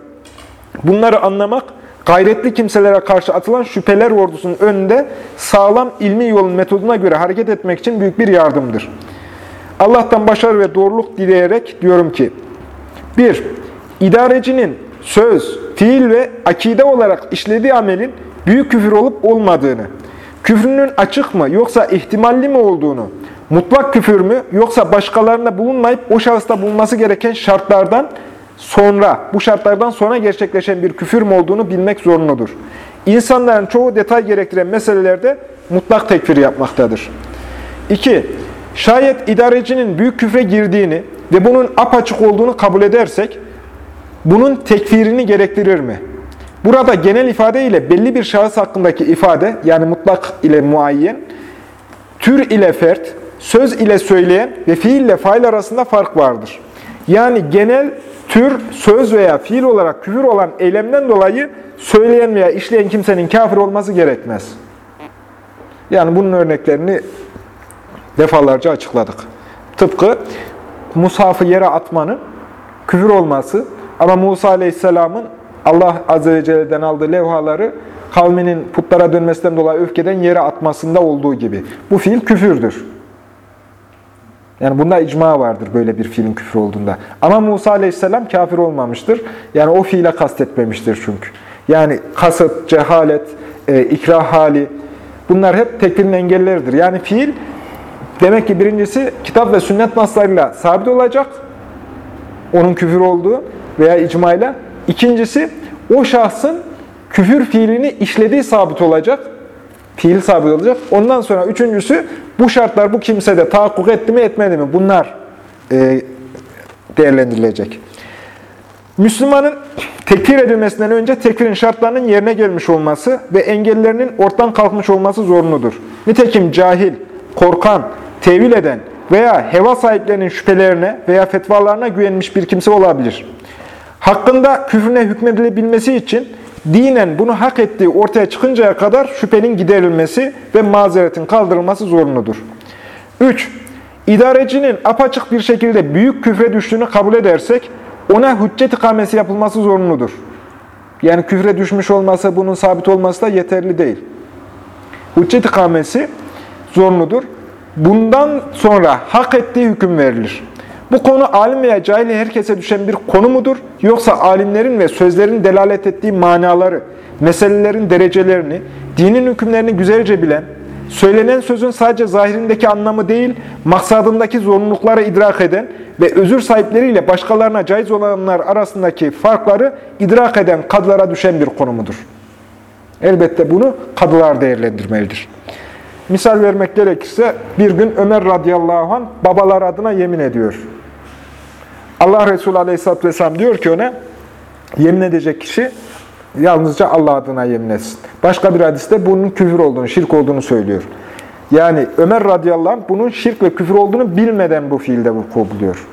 Bunları anlamak, gayretli kimselere karşı atılan şüpheler ordusunun önünde sağlam ilmi yolun metoduna göre hareket etmek için büyük bir yardımdır. Allah'tan başarı ve doğruluk dileyerek diyorum ki, 1. İdarecinin söz, fiil ve akide olarak işlediği amelin büyük küfür olup olmadığını, küfrünün açık mı yoksa ihtimalli mi olduğunu, mutlak küfür mü yoksa başkalarında bulunmayıp o şahısta bulunması gereken şartlardan sonra, bu şartlardan sonra gerçekleşen bir küfür mü olduğunu bilmek zorunludur. İnsanların çoğu detay gerektiren meselelerde mutlak tekfir yapmaktadır. 2. Şayet idarecinin büyük küfre girdiğini ve bunun apaçık olduğunu kabul edersek, bunun tekfirini gerektirir mi? Burada genel ifade ile belli bir şahıs hakkındaki ifade, yani mutlak ile muayyen, tür ile fert, söz ile söyleyen ve fiil ile fail arasında fark vardır. Yani genel tür, söz veya fiil olarak küfür olan eylemden dolayı söyleyen veya işleyen kimsenin kafir olması gerekmez. Yani bunun örneklerini defalarca açıkladık. Tıpkı Musaf'ı yere atmanın küfür olması ama Musa Aleyhisselam'ın Allah Azze ve Celle'den aldığı levhaları kavminin putlara dönmesinden dolayı öfkeden yere atmasında olduğu gibi. Bu fiil küfürdür. Yani bunda icma vardır böyle bir fiilin küfür olduğunda. Ama Musa Aleyhisselam kafir olmamıştır. Yani o fiile kastetmemiştir çünkü. Yani kasıt, cehalet, e, ikrah hali bunlar hep tekfirin engelleridir. Yani fiil demek ki birincisi kitap ve sünnet naslarıyla sabit olacak. Onun küfür olduğu veya icmayla. İkincisi o şahsın küfür fiilini işlediği sabit olacak. Fiil sabit olacak. Ondan sonra üçüncüsü bu şartlar bu kimsede tahakkuk etti mi etmedi mi? Bunlar e, değerlendirilecek. Müslümanın tekfir edilmesinden önce tekfirin şartlarının yerine gelmiş olması ve engellerinin ortadan kalkmış olması zorunludur. Nitekim cahil, korkan, tevil eden veya heva sahiplerinin şüphelerine veya fetvalarına güvenmiş bir kimse olabilir. Hakkında küfrüne hükmedilebilmesi için dinen bunu hak ettiği ortaya çıkıncaya kadar şüphenin giderilmesi ve mazeretin kaldırılması zorunludur. 3. İdarecinin apaçık bir şekilde büyük küfre düştüğünü kabul edersek, ona hüccet ikamesi yapılması zorunludur. Yani küfre düşmüş olması, bunun sabit olması da yeterli değil. Hüccet ikamesi zorunludur. Bundan sonra hak ettiği hüküm verilir. Bu konu alim veya cahil herkese düşen bir konu mudur? Yoksa alimlerin ve sözlerin delalet ettiği manaları, meselelerin derecelerini, dinin hükümlerini güzelce bilen, söylenen sözün sadece zahirindeki anlamı değil, maksadındaki zorunlulukları idrak eden ve özür sahipleriyle başkalarına caiz olanlar arasındaki farkları idrak eden kadılara düşen bir konu mudur? Elbette bunu kadılar değerlendirmelidir. Misal vermek gerekirse bir gün Ömer radıyallahu anh babalar adına yemin ediyor. Allah Resulü aleyhisselatü vesselam diyor ki ona, yemin edecek kişi Yalnızca Allah adına yemin etsin. Başka bir hadiste bunun küfür olduğunu, şirk olduğunu söylüyor. Yani Ömer radıyallahu anh bunun şirk ve küfür olduğunu bilmeden bu fiilde vuku buluyor.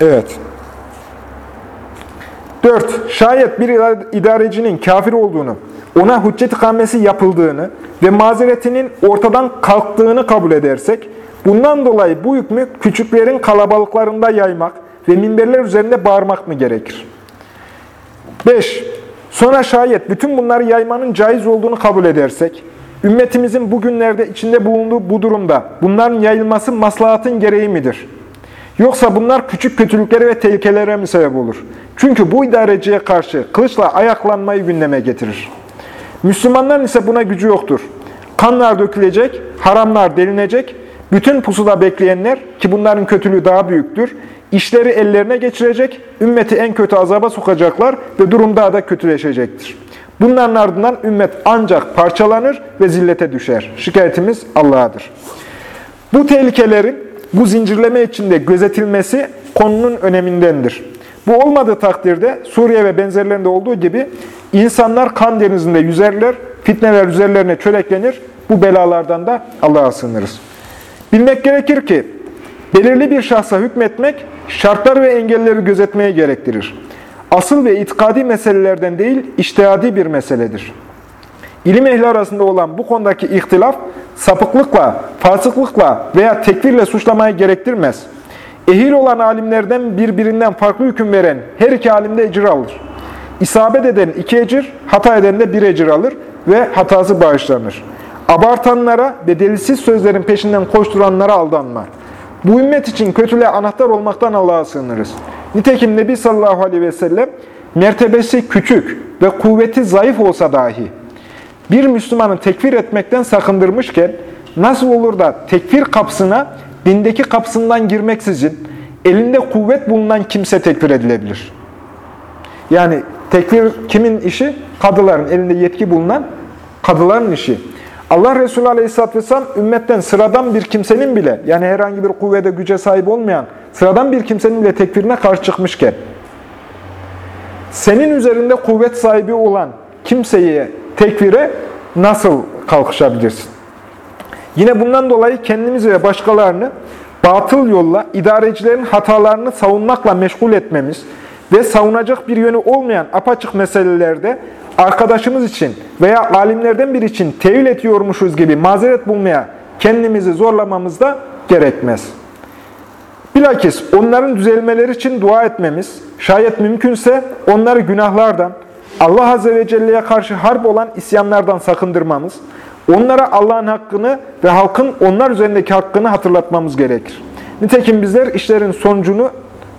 Evet. 4. Şayet bir idarecinin kafir olduğunu, ona hüccet ikamesi yapıldığını ve mazeretinin ortadan kalktığını kabul edersek, bundan dolayı bu hükmü küçüklerin kalabalıklarında yaymak ve minberler üzerinde bağırmak mı gerekir? 5. Sonra şayet bütün bunları yaymanın caiz olduğunu kabul edersek, ümmetimizin bugünlerde içinde bulunduğu bu durumda bunların yayılması maslahatın gereği midir? Yoksa bunlar küçük kötülüklere ve tehlikelere mi sebep olur? Çünkü bu idareciye karşı kılıçla ayaklanmayı gündeme getirir. Müslümanların ise buna gücü yoktur. Kanlar dökülecek, haramlar delinecek, bütün pusuda bekleyenler ki bunların kötülüğü daha büyüktür, işleri ellerine geçirecek, ümmeti en kötü azaba sokacaklar ve durum daha da kötüleşecektir. Bunların ardından ümmet ancak parçalanır ve zillete düşer. Şikayetimiz Allah'adır. Bu tehlikelerin bu zincirleme içinde gözetilmesi konunun önemindendir. Bu olmadığı takdirde Suriye ve benzerlerinde olduğu gibi insanlar kan denizinde yüzerler, fitneler üzerlerine çöreklenir. Bu belalardan da Allah'a sığınırız. Bilmek gerekir ki belirli bir şahsa hükmetmek şartlar ve engelleri gözetmeye gerektirir. Asıl ve itikadi meselelerden değil, iştihadi bir meseledir. İlim ehli arasında olan bu konudaki ihtilaf, sapıklıkla, fasıklıkla veya tekfirle suçlamayı gerektirmez. Ehil olan alimlerden birbirinden farklı hüküm veren her iki alimde ecir alır. İsabet eden iki ecir, hata eden de bir ecir alır ve hatası bağışlanır. Abartanlara ve delilsiz sözlerin peşinden koşturanlara aldanma. Bu ümmet için kötülüğe anahtar olmaktan Allah'a sığınırız. Nitekim Nebi sallallahu aleyhi ve sellem mertebesi küçük ve kuvveti zayıf olsa dahi bir Müslümanı tekfir etmekten sakındırmışken nasıl olur da tekfir kapsına dindeki kapsından girmeksizin elinde kuvvet bulunan kimse tekfir edilebilir? Yani tekfir kimin işi? Kadıların elinde yetki bulunan kadıların işi. Allah Resulü Aleyhisselatü Vesselam ümmetten sıradan bir kimsenin bile, yani herhangi bir kuvvede güce sahip olmayan sıradan bir kimsenin bile tekfirine karşı çıkmışken, senin üzerinde kuvvet sahibi olan kimseyi tekfire nasıl kalkışabilirsin? Yine bundan dolayı kendimizi ve başkalarını batıl yolla idarecilerin hatalarını savunmakla meşgul etmemiz ve savunacak bir yönü olmayan apaçık meselelerde arkadaşımız için veya alimlerden biri için tevil ediyormuşuz gibi mazeret bulmaya kendimizi zorlamamız da gerekmez. Bilakis onların düzelmeleri için dua etmemiz, şayet mümkünse onları günahlardan, Allah Azze ve Celle'ye karşı harp olan isyanlardan sakındırmamız, onlara Allah'ın hakkını ve halkın onlar üzerindeki hakkını hatırlatmamız gerekir. Nitekim bizler işlerin sonucunu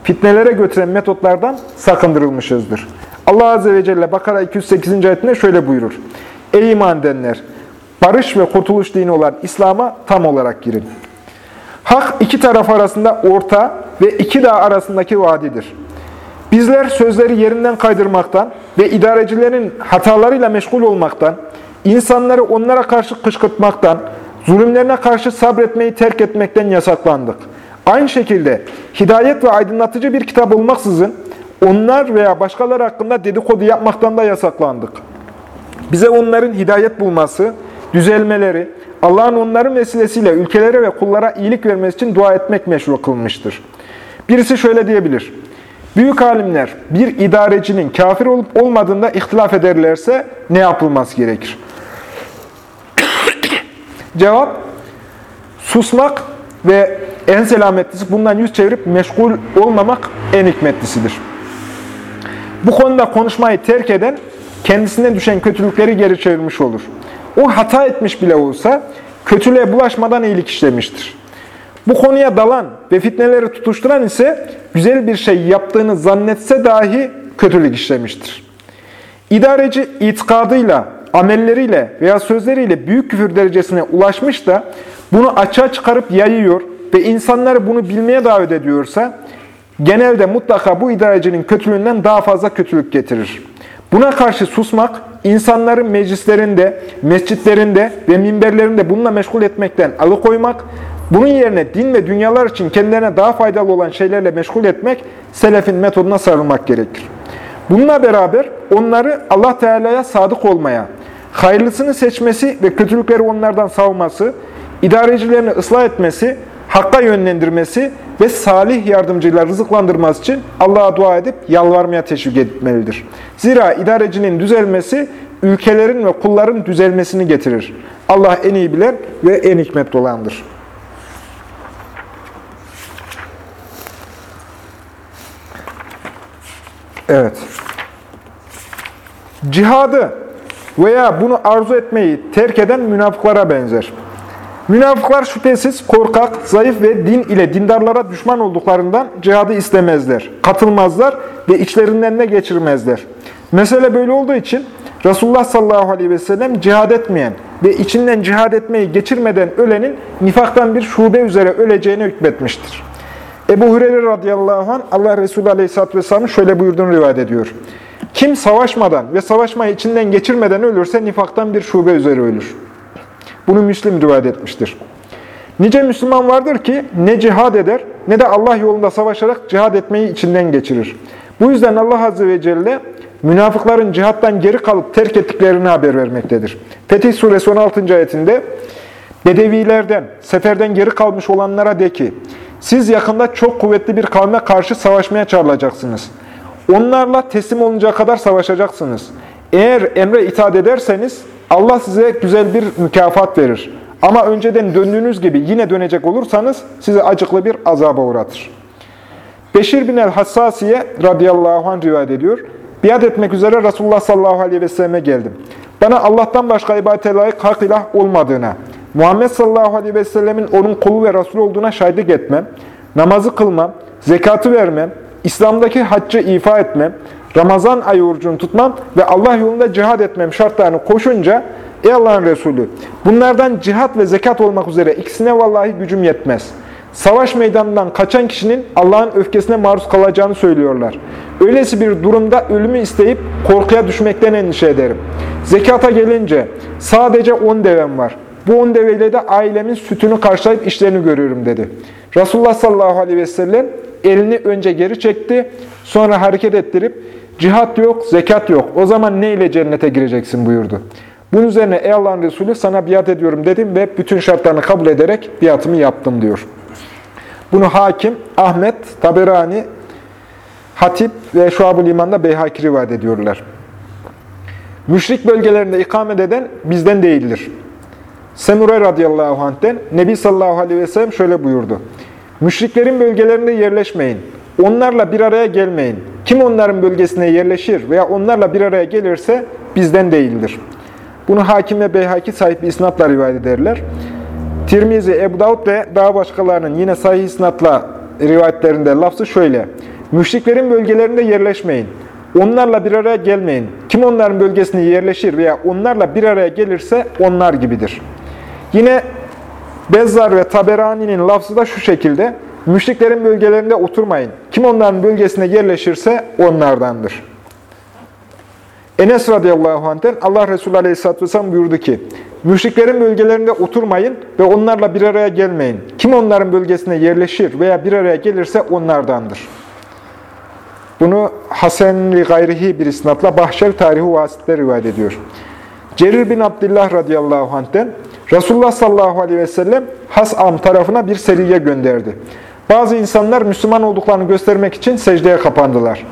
fitnelere götüren metotlardan sakındırılmışızdır. Allah Azze ve Celle Bakara 208. ayetinde şöyle buyurur. Ey iman edenler! Barış ve kurtuluş dini olan İslam'a tam olarak girin. Hak iki taraf arasında orta ve iki dağ arasındaki vadidir. Bizler sözleri yerinden kaydırmaktan ve idarecilerin hatalarıyla meşgul olmaktan, insanları onlara karşı kışkırtmaktan, zulümlerine karşı sabretmeyi terk etmekten yasaklandık. Aynı şekilde hidayet ve aydınlatıcı bir kitap olmaksızın onlar veya başkaları hakkında dedikodu yapmaktan da yasaklandık. Bize onların hidayet bulması, düzelmeleri, Allah'ın onların vesilesiyle ülkelere ve kullara iyilik vermesi için dua etmek meşru kılmıştır. Birisi şöyle diyebilir. Büyük alimler bir idarecinin kafir olup olmadığında ihtilaf ederlerse ne yapılması gerekir? (coughs) Cevap, susmak ve en selametlisi bundan yüz çevirip meşgul olmamak en hikmetlisidir. Bu konuda konuşmayı terk eden kendisine düşen kötülükleri geri çevirmiş olur. O hata etmiş bile olsa kötülüğe bulaşmadan iyilik işlemiştir. Bu konuya dalan ve fitneleri tutuşturan ise güzel bir şey yaptığını zannetse dahi kötülük işlemiştir. İdareci itikadıyla, amelleriyle veya sözleriyle büyük küfür derecesine ulaşmış da bunu açığa çıkarıp yayıyor ve insanları bunu bilmeye davet ediyorsa, genelde mutlaka bu idarecinin kötülüğünden daha fazla kötülük getirir. Buna karşı susmak, insanların meclislerinde, mescitlerinde ve minberlerinde bununla meşgul etmekten alıkoymak, bunun yerine din ve dünyalar için kendilerine daha faydalı olan şeylerle meşgul etmek, selefin metoduna sarılmak gerekir. Bununla beraber onları Allah Teala'ya sadık olmaya, hayırlısını seçmesi ve kötülükleri onlardan savması, idarecilerini ıslah etmesi, hakka yönlendirmesi ve salih yardımcıyla rızıklandırması için Allah'a dua edip yalvarmaya teşvik etmelidir. Zira idarecinin düzelmesi, ülkelerin ve kulların düzelmesini getirir. Allah en iyi bilen ve en hikmetli olandır. Evet. Cihadı veya bunu arzu etmeyi terk eden münafıklara benzer. Münafıklar şüphesiz korkak, zayıf ve din ile dindarlara düşman olduklarından cihadı istemezler, katılmazlar ve içlerinden ne geçirmezler. Mesele böyle olduğu için Resulullah sallallahu aleyhi ve sellem cihad etmeyen ve içinden cihad etmeyi geçirmeden ölenin nifaktan bir şube üzere öleceğine hükmetmiştir. Ebu Hureyre radıyallahu anh Allah Resulü aleyhisselatü vesselamın şöyle buyurduğunu rivayet ediyor. Kim savaşmadan ve savaşmayı içinden geçirmeden ölürse nifaktan bir şube üzere ölür. Bunu Müslim rivayet etmiştir. Nice Müslüman vardır ki ne cihad eder ne de Allah yolunda savaşarak cihad etmeyi içinden geçirir. Bu yüzden Allah Azze ve Celle münafıkların cihattan geri kalıp terk ettiklerini haber vermektedir. Fetih Suresi 16. ayetinde Bedevilerden, seferden geri kalmış olanlara de ki, siz yakında çok kuvvetli bir kavme karşı savaşmaya çağrılacaksınız. Onlarla teslim olunca kadar savaşacaksınız. Eğer emre itaat ederseniz Allah size güzel bir mükafat verir. Ama önceden döndüğünüz gibi yine dönecek olursanız size acıklı bir azaba uğratır. Beşir bin el-Hassasiye radıyallahu anh rivayet ediyor. Biat etmek üzere Resulullah sallallahu aleyhi ve selleme geldim. Bana Allah'tan başka ibadete layık hak ilah olmadığına, Muhammed sallallahu aleyhi ve sellemin onun kulu ve Resul olduğuna şahitlik etmem, namazı kılmam, zekatı vermem, İslam'daki haccı ifa etmem, Ramazan ayı orucunu tutmam ve Allah yolunda cihad etmem şartlarını koşunca, ey Allah'ın Resulü, bunlardan cihat ve zekat olmak üzere ikisine vallahi gücüm yetmez. Savaş meydanından kaçan kişinin Allah'ın öfkesine maruz kalacağını söylüyorlar. Öylesi bir durumda ölümü isteyip korkuya düşmekten endişe ederim. Zekata gelince sadece on devem var. Bu on deveyle de ailemin sütünü karşılayıp işlerini görüyorum dedi. Resulullah sallallahu aleyhi ve sellem elini önce geri çekti, sonra hareket ettirip cihat yok, zekat yok. O zaman ne ile cennete gireceksin buyurdu. Bunun üzerine ey Allah'ın Resulü sana biat ediyorum dedim ve bütün şartlarını kabul ederek biatımı yaptım diyor. Bunu Hakim, Ahmet, Taberani, Hatip ve Şuab-ı Liman'da Beyhaki rivayet ediyorlar. Müşrik bölgelerinde ikamet eden bizden değildir. Semure radıyallahu anh'ten Nebi sallallahu aleyhi ve sellem şöyle buyurdu. Müşriklerin bölgelerinde yerleşmeyin. Onlarla bir araya gelmeyin. Kim onların bölgesine yerleşir veya onlarla bir araya gelirse bizden değildir. Bunu hakim ve beyhaki sahip isnatla rivayet ederler. Tirmizi, Ebu Davud ve daha başkalarının yine sahih isnatla rivayetlerinde lafzı şöyle. Müşriklerin bölgelerinde yerleşmeyin. Onlarla bir araya gelmeyin. Kim onların bölgesine yerleşir veya onlarla bir araya gelirse onlar gibidir. Yine Bezzar ve Taberani'nin lafzı da şu şekilde. Müşriklerin bölgelerinde oturmayın. Kim onların bölgesine yerleşirse onlardandır. Enes radıyallahu anh'ten Allah Resulü aleyhisselatü vesselam buyurdu ki, Müşriklerin bölgelerinde oturmayın ve onlarla bir araya gelmeyin. Kim onların bölgesine yerleşir veya bir araya gelirse onlardandır. Bunu Hasenli gayrihi bir isnatla Bahşer Tarihi Vasit'te rivayet ediyor. Cerir bin Abdullah radıyallahu anh'ten Resulullah sallallahu aleyhi ve sellem Has'am tarafına bir seriye gönderdi. Bazı insanlar Müslüman olduklarını göstermek için secdeye kapandılar.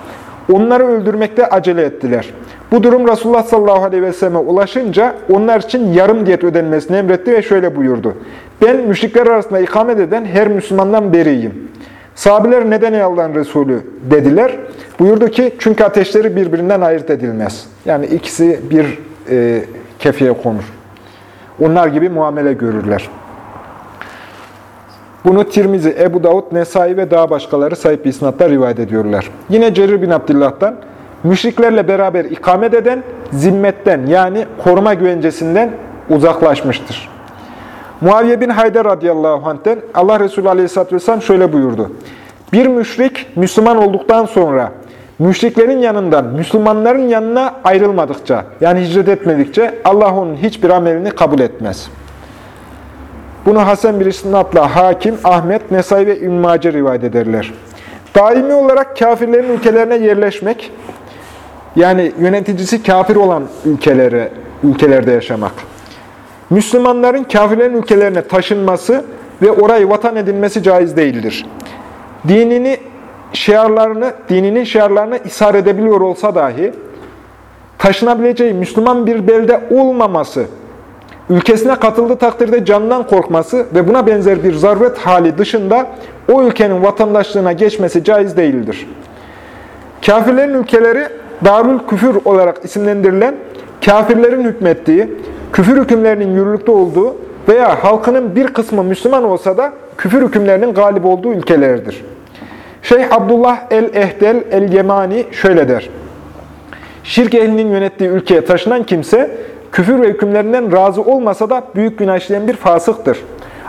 Onları öldürmekte acele ettiler. Bu durum Resulullah sallallahu aleyhi ve selleme ulaşınca onlar için yarım diyet ödenmesini emretti ve şöyle buyurdu. Ben müşrikler arasında ikamet eden her Müslümandan beriyim. Sahabiler neden ey Allah'ın Resulü dediler. Buyurdu ki çünkü ateşleri birbirinden ayırt edilmez. Yani ikisi bir e, kefeye konur. Onlar gibi muamele görürler. Bunu Tirmizi, Ebu Davud, Nesai ve daha başkaları sahip isnatlar rivayet ediyorlar. Yine Cerir bin Abdullah'tan, müşriklerle beraber ikamet eden zimmetten yani koruma güvencesinden uzaklaşmıştır. Muaviye bin Haydar radıyallahu anh'ten Allah Resulü aleyhisselatü vesselam şöyle buyurdu. Bir müşrik Müslüman olduktan sonra müşriklerin yanından Müslümanların yanına ayrılmadıkça yani hicret etmedikçe Allah onun hiçbir amelini kabul etmez. Bunu Hasan bir isnatla Hakim, Ahmet, Nesai ve İbn-i rivayet ederler. Daimi olarak kafirlerin ülkelerine yerleşmek, yani yöneticisi kafir olan ülkelere, ülkelerde yaşamak. Müslümanların kafirlerin ülkelerine taşınması ve orayı vatan edinmesi caiz değildir. Dinini, şiarlarını, dininin şiarlarını ishar edebiliyor olsa dahi, taşınabileceği Müslüman bir belde olmaması, ülkesine katıldığı takdirde canından korkması ve buna benzer bir zaruret hali dışında o ülkenin vatandaşlığına geçmesi caiz değildir. Kafirlerin ülkeleri Darül Küfür olarak isimlendirilen, kafirlerin hükmettiği, küfür hükümlerinin yürürlükte olduğu veya halkının bir kısmı Müslüman olsa da küfür hükümlerinin galip olduğu ülkelerdir. Şeyh Abdullah el-Ehdel el-Yemani şöyle der. Şirk ehlinin yönettiği ülkeye taşınan kimse, küfür ve hükümlerinden razı olmasa da büyük günah işleyen bir fasıktır.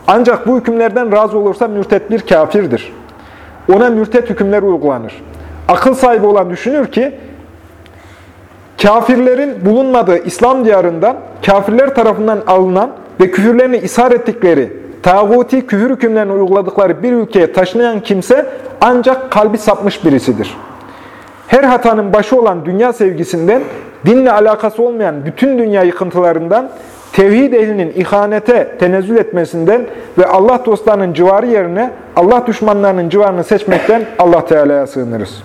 Ancak bu hükümlerden razı olursa mürtet bir kafirdir. Ona mürtet hükümler uygulanır. Akıl sahibi olan düşünür ki, kafirlerin bulunmadığı İslam diyarından, kafirler tarafından alınan ve küfürlerini ishar ettikleri, tağuti küfür hükümlerini uyguladıkları bir ülkeye taşınayan kimse ancak kalbi sapmış birisidir. Her hatanın başı olan dünya sevgisinden, dinle alakası olmayan bütün dünya yıkıntılarından, tevhid ehlinin ihanete tenezzül etmesinden ve Allah dostlarının civarı yerine Allah düşmanlarının civarını seçmekten Allah Teala'ya sığınırız.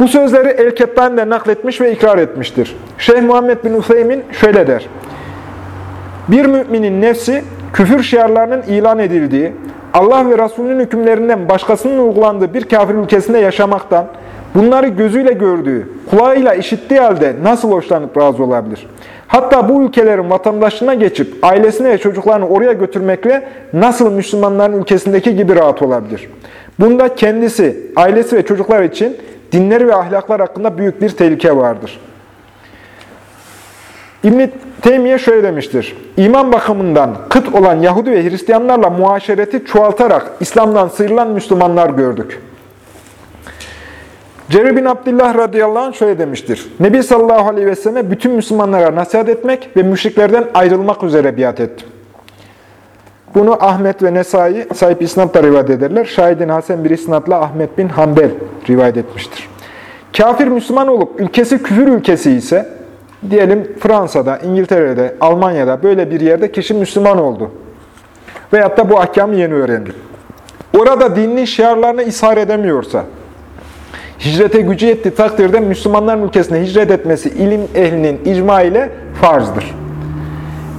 Bu sözleri El-Kettani de nakletmiş ve ikrar etmiştir. Şeyh Muhammed bin Useymin şöyle der. Bir müminin nefsi küfür şiarlarının ilan edildiği, Allah ve Resulünün hükümlerinden başkasının uygulandığı bir kafir ülkesinde yaşamaktan, bunları gözüyle gördüğü, kulağıyla işittiği halde nasıl hoşlanıp razı olabilir? Hatta bu ülkelerin vatandaşlığına geçip ailesini ve çocuklarını oraya götürmekle nasıl Müslümanların ülkesindeki gibi rahat olabilir? Bunda kendisi, ailesi ve çocuklar için dinleri ve ahlaklar hakkında büyük bir tehlike vardır. İbn-i Teymiye şöyle demiştir. İman bakımından kıt olan Yahudi ve Hristiyanlarla muaşereti çoğaltarak İslam'dan sıyrılan Müslümanlar gördük. Cerir bin Abdullah radıyallahu anh şöyle demiştir. Nebi sallallahu aleyhi ve selleme bütün Müslümanlara nasihat etmek ve müşriklerden ayrılmak üzere biat ettim. Bunu Ahmet ve Nesai sahip isnatla rivayet ederler. Şahidin Hasan bir isnatla Ahmet bin Hanbel rivayet etmiştir. Kafir Müslüman olup ülkesi küfür ülkesi ise, diyelim Fransa'da, İngiltere'de, Almanya'da böyle bir yerde kişi Müslüman oldu. Veyahut da bu ahkamı yeni öğrendi. Orada dinin şiarlarını ishar edemiyorsa, hicrete gücü yetti takdirde Müslümanların ülkesine hicret etmesi ilim ehlinin icma ile farzdır.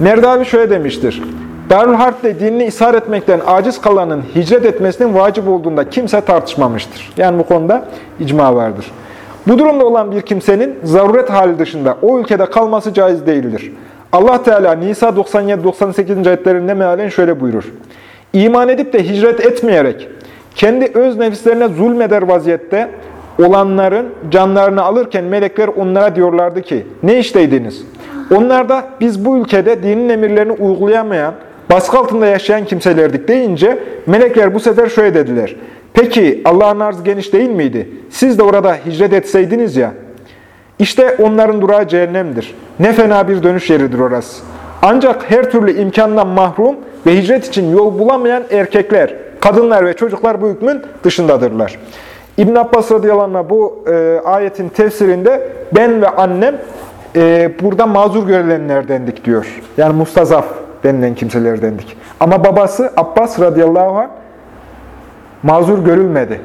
Merdavi şöyle demiştir. Darül Harp'te dinini ishar etmekten aciz kalanın hicret etmesinin vacip olduğunda kimse tartışmamıştır. Yani bu konuda icma vardır. Bu durumda olan bir kimsenin zaruret hali dışında o ülkede kalması caiz değildir. Allah Teala Nisa 97-98. ayetlerinde mealen şöyle buyurur. İman edip de hicret etmeyerek kendi öz nefislerine zulmeder vaziyette olanların canlarını alırken melekler onlara diyorlardı ki ne işteydiniz? Onlar da biz bu ülkede dinin emirlerini uygulayamayan, baskı altında yaşayan kimselerdik deyince melekler bu sefer şöyle dediler. Peki Allah'ın arzı geniş değil miydi? Siz de orada hicret etseydiniz ya. İşte onların durağı cehennemdir. Ne fena bir dönüş yeridir orası. Ancak her türlü imkandan mahrum ve hicret için yol bulamayan erkekler, kadınlar ve çocuklar bu hükmün dışındadırlar. İbn Abbas radıyallahu bu e, ayetin tefsirinde ben ve annem e, burada mazur görülenlerdendik diyor. Yani mustazaf denilen kimselerdendik. Ama babası Abbas radıyallahu anh mazur görülmedi.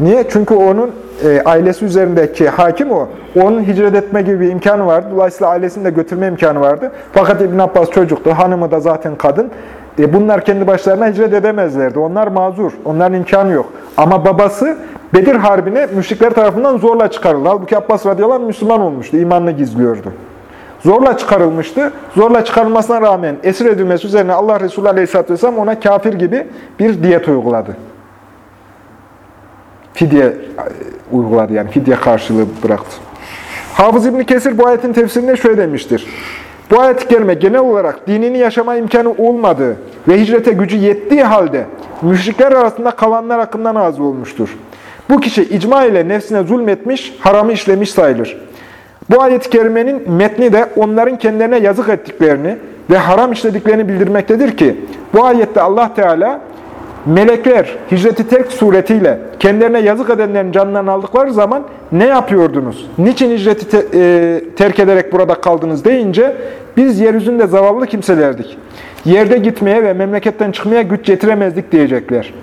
Niye? Çünkü onun e, ailesi üzerindeki hakim o. Onun hicret etme gibi bir imkanı vardı. Dolayısıyla ailesini de götürme imkanı vardı. Fakat İbn Abbas çocuktu. Hanımı da zaten kadın. E, bunlar kendi başlarına hicret edemezlerdi. Onlar mazur. Onların imkanı yok. Ama babası Bedir Harbi'ne müşrikler tarafından zorla çıkarıldı. Halbuki Abbas radıyallahu anh Müslüman olmuştu. İmanını gizliyordu. Zorla çıkarılmıştı. Zorla çıkarılmasına rağmen esir edilmesi üzerine Allah Resulü Aleyhisselatü Vesselam ona kafir gibi bir diyet uyguladı. Fidye e, uyguladı yani fidye karşılığı bıraktı. Hafız İbni Kesir bu ayetin tefsirinde şöyle demiştir. Bu ayet-i kerime genel olarak dinini yaşama imkanı olmadığı ve hicrete gücü yettiği halde müşrikler arasında kalanlar hakkında nazı olmuştur. Bu kişi icma ile nefsine zulmetmiş, haramı işlemiş sayılır. Bu ayet-i kerimenin metni de onların kendilerine yazık ettiklerini ve haram işlediklerini bildirmektedir ki, bu ayette Allah Teala Melekler hicreti terk suretiyle kendilerine yazık edenlerin canlarını aldıkları zaman ne yapıyordunuz? Niçin hicreti te, e, terk ederek burada kaldınız deyince biz yeryüzünde zavallı kimselerdik. Yerde gitmeye ve memleketten çıkmaya güç getiremezdik diyecekler.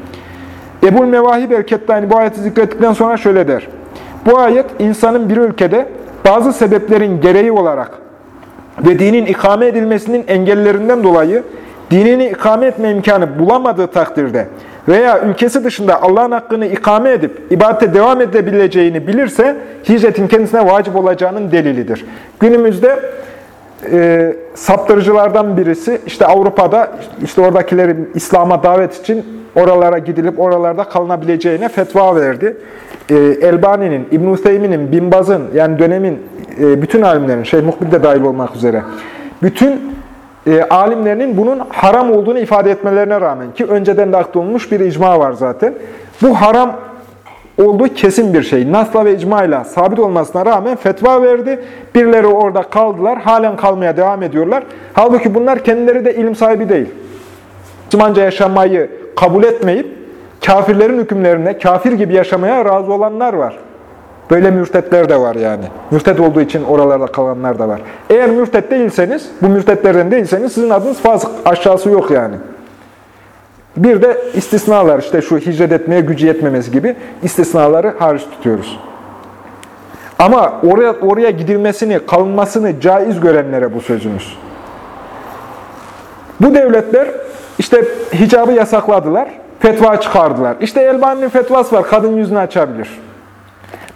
Ebul Mevahib el-Kettani bu ayeti zikrettikten sonra şöyle der. Bu ayet insanın bir ülkede bazı sebeplerin gereği olarak ve dinin ikame edilmesinin engellerinden dolayı dinini ikame etme imkanı bulamadığı takdirde veya ülkesi dışında Allah'ın hakkını ikame edip ibadete devam edebileceğini bilirse hicretin kendisine vacip olacağının delilidir. Günümüzde e, saptırıcılardan birisi işte Avrupa'da işte oradakilerin İslam'a davet için oralara gidilip oralarda kalınabileceğine fetva verdi. E, Elbani'nin, İbn-i Hüseymin'in, Bin Baz'ın yani dönemin e, bütün alimlerin, şey Muhbir de dahil olmak üzere bütün e, alimlerinin bunun haram olduğunu ifade etmelerine rağmen ki önceden de aktarılmış bir icma var zaten. Bu haram olduğu kesin bir şey. Nasla ve icmayla sabit olmasına rağmen fetva verdi. Birileri orada kaldılar. Halen kalmaya devam ediyorlar. Halbuki bunlar kendileri de ilim sahibi değil. Müslümanca yaşamayı kabul etmeyip kafirlerin hükümlerine kafir gibi yaşamaya razı olanlar var. Böyle mürtetler de var yani. Mürtet olduğu için oralarda kalanlar da var. Eğer mürtet değilseniz, bu mürtetlerden değilseniz sizin adınız fasık. Aşağısı yok yani. Bir de istisnalar, işte şu hicret etmeye gücü yetmemesi gibi istisnaları hariç tutuyoruz. Ama oraya, oraya gidilmesini, kalınmasını caiz görenlere bu sözümüz. Bu devletler işte hicabı yasakladılar, fetva çıkardılar. İşte Elbani'nin fetvası var, kadın yüzünü açabilir.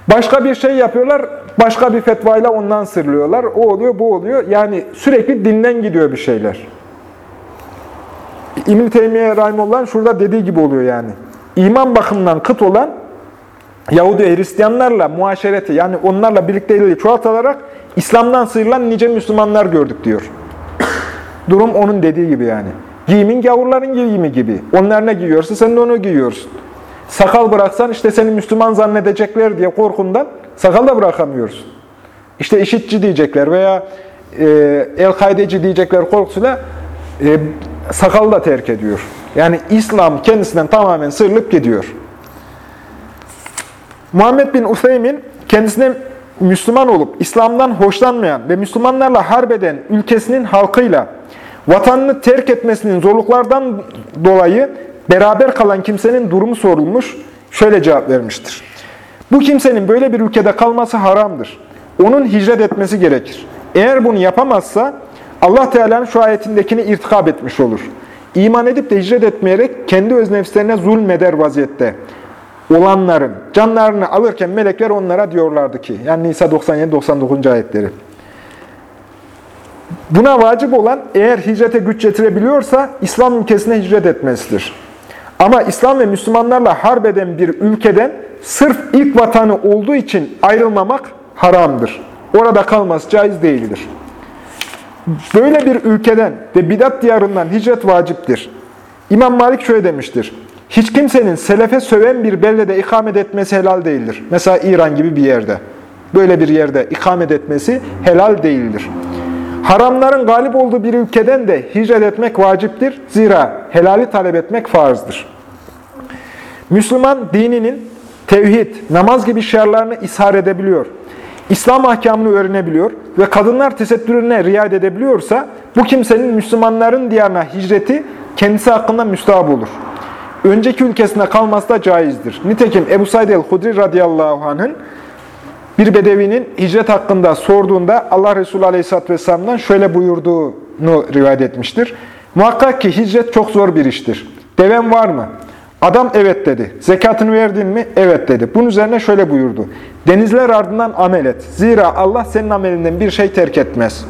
Başka bir şey yapıyorlar, başka bir fetvayla ondan sırlıyorlar. O oluyor, bu oluyor. Yani sürekli dinden gidiyor bir şeyler. İbn-i Teymiye Rahimullah'ın şurada dediği gibi oluyor yani. İman bakımından kıt olan Yahudi Hristiyanlarla muaşereti yani onlarla birlikteliği çoğaltılarak İslam'dan sıyrılan nice Müslümanlar gördük diyor. Durum onun dediği gibi yani. Giyimin gavurların giyimi gibi. Onlar ne giyiyorsa sen de onu giyiyorsun. Sakal bıraksan işte seni Müslüman zannedecekler diye korkundan sakal da bırakamıyorsun. İşte işitçi diyecekler veya e, el-kaideci diyecekler korkusuyla e, sakalı da terk ediyor. Yani İslam kendisinden tamamen sıyrılıp gidiyor. Muhammed bin Useymin kendisine Müslüman olup İslam'dan hoşlanmayan ve Müslümanlarla harbeden ülkesinin halkıyla vatanını terk etmesinin zorluklardan dolayı beraber kalan kimsenin durumu sorulmuş, şöyle cevap vermiştir. Bu kimsenin böyle bir ülkede kalması haramdır. Onun hicret etmesi gerekir. Eğer bunu yapamazsa Allah Teala'nın şu ayetindekini irtikap etmiş olur. İman edip de hicret etmeyerek kendi öz nefslerine zulmeder vaziyette olanların canlarını alırken melekler onlara diyorlardı ki, yani Nisa 97-99. ayetleri. Buna vacip olan eğer hicrete güç getirebiliyorsa İslam ülkesine hicret etmesidir. Ama İslam ve Müslümanlarla harp eden bir ülkeden sırf ilk vatanı olduğu için ayrılmamak haramdır. Orada kalması caiz değildir. Böyle bir ülkeden ve bidat diyarından hicret vaciptir. İmam Malik şöyle demiştir. Hiç kimsenin selefe söven bir beldede ikamet etmesi helal değildir. Mesela İran gibi bir yerde. Böyle bir yerde ikamet etmesi helal değildir. Haramların galip olduğu bir ülkeden de hicret etmek vaciptir. Zira helali talep etmek farzdır. Müslüman dininin tevhid, namaz gibi şiarlarını ishar edebiliyor. İslam ahkamını öğrenebiliyor ve kadınlar tesettürüne riayet edebiliyorsa bu kimsenin Müslümanların diyarına hicreti kendisi hakkında müstahap olur. Önceki ülkesinde kalması da caizdir. Nitekim Ebu Said el-Hudri radıyallahu anh'ın bir bedevinin hicret hakkında sorduğunda Allah Resulü aleyhisselatü vesselam'dan şöyle buyurduğunu rivayet etmiştir. Muhakkak ki hicret çok zor bir iştir. Deven var mı? Adam evet dedi. Zekatını verdin mi? Evet dedi. Bunun üzerine şöyle buyurdu. Denizler ardından amel et. Zira Allah senin amelinden bir şey terk etmez.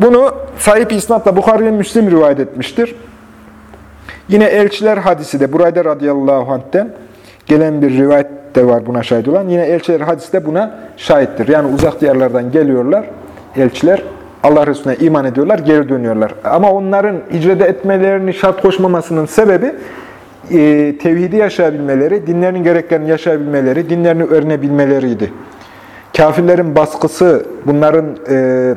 Bunu sahip isnatla Bukhari ve Müslim rivayet etmiştir. Yine elçiler hadisi de Burayda radıyallahu anh'ten gelen bir rivayet de var buna şahit olan. Yine elçiler hadisi de buna şahittir. Yani uzak diyarlardan geliyorlar elçiler. Allah Resulüne iman ediyorlar, geri dönüyorlar. Ama onların hicrede etmelerini şart koşmamasının sebebi e, tevhidi yaşayabilmeleri, dinlerinin gereklerini yaşayabilmeleri, dinlerini öğrenebilmeleriydi. Kafirlerin baskısı, bunların e,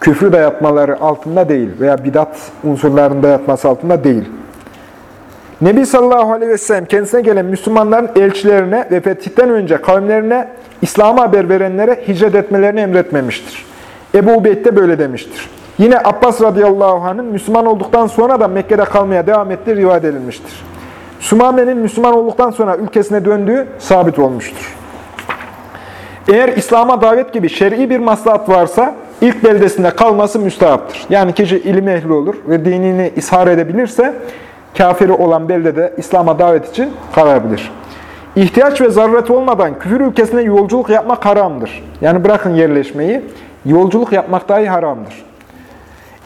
küfrü dayatmaları altında değil veya bidat unsurlarında yatması altında değil. Nebi sallallahu aleyhi ve sellem kendisine gelen Müslümanların elçilerine ve fetihten önce kavimlerine İslam'a haber verenlere hicret etmelerini emretmemiştir. Ebu Ubeyd de böyle demiştir. Yine Abbas radıyallahu anh'ın Müslüman olduktan sonra da Mekke'de kalmaya devam ettiği rivayet edilmiştir. Sümame'nin Müslüman olduktan sonra ülkesine döndüğü sabit olmuştur. Eğer İslam'a davet gibi şer'i bir maslahat varsa ilk beldesinde kalması müstahaptır. Yani kişi ilim ehli olur ve dinini ishar edebilirse kafiri olan beldede İslam'a davet için kalabilir. İhtiyaç ve zaruret olmadan küfür ülkesine yolculuk yapmak haramdır. Yani bırakın yerleşmeyi, yolculuk yapmak dahi haramdır.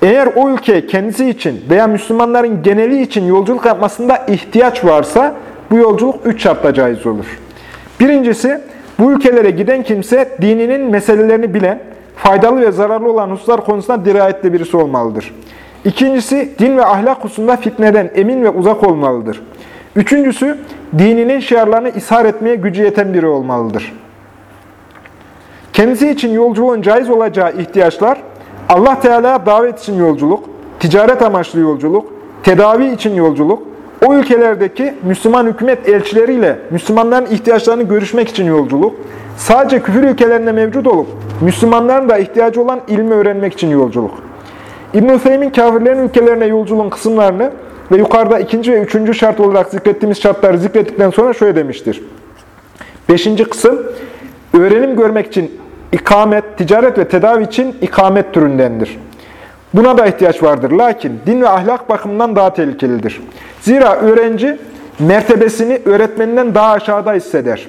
Eğer o ülke kendisi için veya Müslümanların geneli için yolculuk yapmasında ihtiyaç varsa bu yolculuk üç şartla caiz olur. Birincisi, bu ülkelere giden kimse dininin meselelerini bilen, faydalı ve zararlı olan hususlar konusunda dirayetli birisi olmalıdır. İkincisi, din ve ahlak hususunda fitneden emin ve uzak olmalıdır. Üçüncüsü, dininin şiarlarını ishar etmeye gücü yeten biri olmalıdır. Kendisi için yolculuğun caiz olacağı ihtiyaçlar, Allah Teala'ya davet için yolculuk, ticaret amaçlı yolculuk, tedavi için yolculuk, o ülkelerdeki Müslüman hükümet elçileriyle Müslümanların ihtiyaçlarını görüşmek için yolculuk, sadece küfür ülkelerinde mevcut olup Müslümanların da ihtiyacı olan ilmi öğrenmek için yolculuk. İbn-i Hüseyin kafirlerin ülkelerine yolculuğun kısımlarını ve yukarıda ikinci ve üçüncü şart olarak zikrettiğimiz şartları zikrettikten sonra şöyle demiştir. Beşinci kısım, öğrenim görmek için ikamet, ticaret ve tedavi için ikamet türündendir. Buna da ihtiyaç vardır. Lakin din ve ahlak bakımından daha tehlikelidir. Zira öğrenci mertebesini öğretmeninden daha aşağıda hisseder.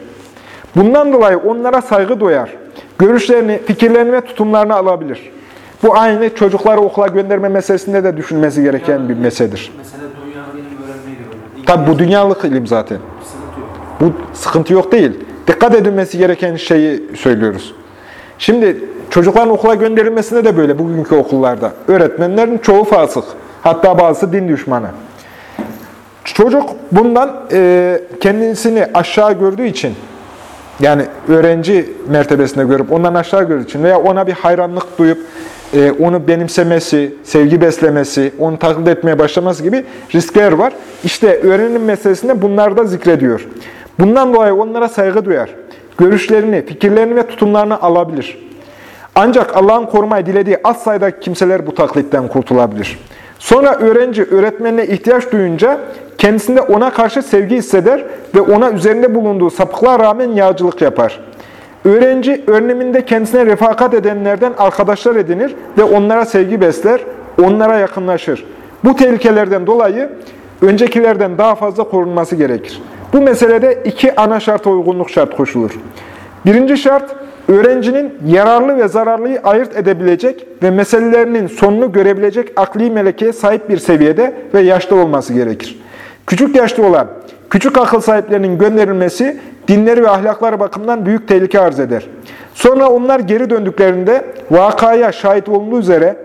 Bundan dolayı onlara saygı duyar. Görüşlerini, fikirlerini ve tutumlarını alabilir. Bu aynı çocukları okula gönderme meselesinde de düşünmesi gereken bir meseledir. Mesela ilim. Tabi bu dünyalık ilim zaten. Bu sıkıntı yok değil. Dikkat edilmesi gereken şeyi söylüyoruz. Şimdi çocukların okula gönderilmesinde de böyle bugünkü okullarda. Öğretmenlerin çoğu fasık. Hatta bazısı din düşmanı. Çocuk bundan e, kendisini aşağı gördüğü için, yani öğrenci mertebesinde görüp ondan aşağı gördüğü için veya ona bir hayranlık duyup e, onu benimsemesi, sevgi beslemesi, onu taklit etmeye başlaması gibi riskler var. İşte öğrenim meselesinde bunlar da zikrediyor. Bundan dolayı onlara saygı duyar. Görüşlerini, fikirlerini ve tutumlarını alabilir. Ancak Allah'ın korumayı dilediği az sayıda kimseler bu taklitten kurtulabilir. Sonra öğrenci öğretmenine ihtiyaç duyunca kendisinde ona karşı sevgi hisseder ve ona üzerinde bulunduğu sapıklığa rağmen yağcılık yapar. Öğrenci önleminde kendisine refakat edenlerden arkadaşlar edinir ve onlara sevgi besler, onlara yakınlaşır. Bu tehlikelerden dolayı öncekilerden daha fazla korunması gerekir. Bu meselede iki ana şarta uygunluk şart koşulur. Birinci şart, öğrencinin yararlı ve zararlıyı ayırt edebilecek ve meselelerinin sonunu görebilecek akli melekeye sahip bir seviyede ve yaşta olması gerekir. Küçük yaşta olan, küçük akıl sahiplerinin gönderilmesi dinleri ve ahlakları bakımından büyük tehlike arz eder. Sonra onlar geri döndüklerinde vakaya şahit olduğu üzere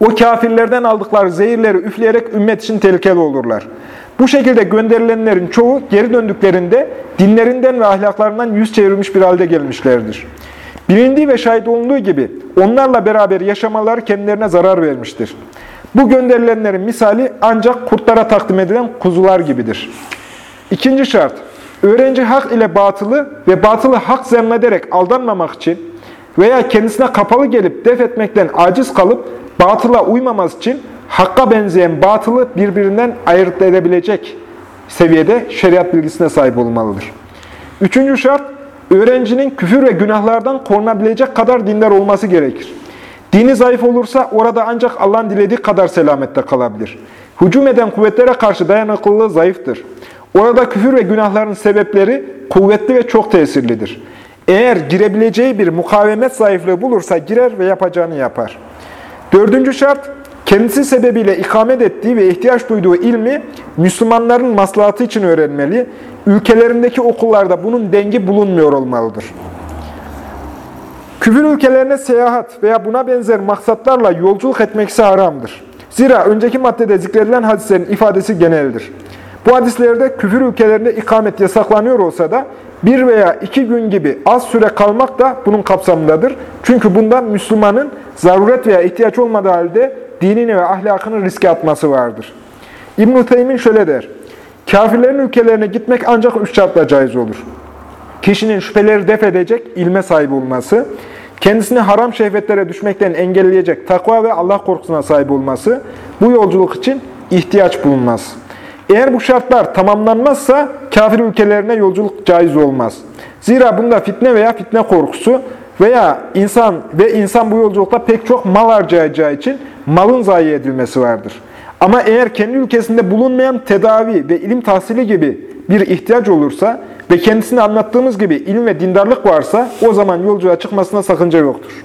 o kafirlerden aldıkları zehirleri üfleyerek ümmet için tehlikeli olurlar. Bu şekilde gönderilenlerin çoğu geri döndüklerinde dinlerinden ve ahlaklarından yüz çevirmiş bir halde gelmişlerdir. Bilindiği ve şahit olunduğu gibi onlarla beraber yaşamaları kendilerine zarar vermiştir. Bu gönderilenlerin misali ancak kurtlara takdim edilen kuzular gibidir. İkinci şart, öğrenci hak ile batılı ve batılı hak zannederek aldanmamak için veya kendisine kapalı gelip def etmekten aciz kalıp batıla uymaması için hakka benzeyen batılı birbirinden ayırt edebilecek seviyede şeriat bilgisine sahip olmalıdır. Üçüncü şart, öğrencinin küfür ve günahlardan korunabilecek kadar dindar olması gerekir. Dini zayıf olursa orada ancak Allah'ın dilediği kadar selamette kalabilir. Hücum eden kuvvetlere karşı dayanıklılığı zayıftır. Orada küfür ve günahların sebepleri kuvvetli ve çok tesirlidir. Eğer girebileceği bir mukavemet zayıflığı bulursa girer ve yapacağını yapar. Dördüncü şart, kendisi sebebiyle ikamet ettiği ve ihtiyaç duyduğu ilmi Müslümanların maslahatı için öğrenmeli, ülkelerindeki okullarda bunun dengi bulunmuyor olmalıdır. Küfür ülkelerine seyahat veya buna benzer maksatlarla yolculuk etmek ise haramdır. Zira önceki maddede zikredilen hadislerin ifadesi geneldir. Bu hadislerde küfür ülkelerinde ikamet yasaklanıyor olsa da bir veya iki gün gibi az süre kalmak da bunun kapsamındadır. Çünkü bundan Müslümanın zaruret veya ihtiyaç olmadığı halde dinini ve ahlakını riske atması vardır. İbn-i Teymin şöyle der, Kafirlerin ülkelerine gitmek ancak üç şartla caiz olur. Kişinin şüpheleri def edecek ilme sahip olması, kendisini haram şehvetlere düşmekten engelleyecek takva ve Allah korkusuna sahip olması, bu yolculuk için ihtiyaç bulunmaz. Eğer bu şartlar tamamlanmazsa kafir ülkelerine yolculuk caiz olmaz. Zira bunda fitne veya fitne korkusu veya insan ve insan bu yolculukta pek çok mal harcayacağı için malın zayi edilmesi vardır. Ama eğer kendi ülkesinde bulunmayan tedavi ve ilim tahsili gibi bir ihtiyaç olursa ve kendisine anlattığımız gibi ilim ve dindarlık varsa o zaman yolculuğa çıkmasına sakınca yoktur.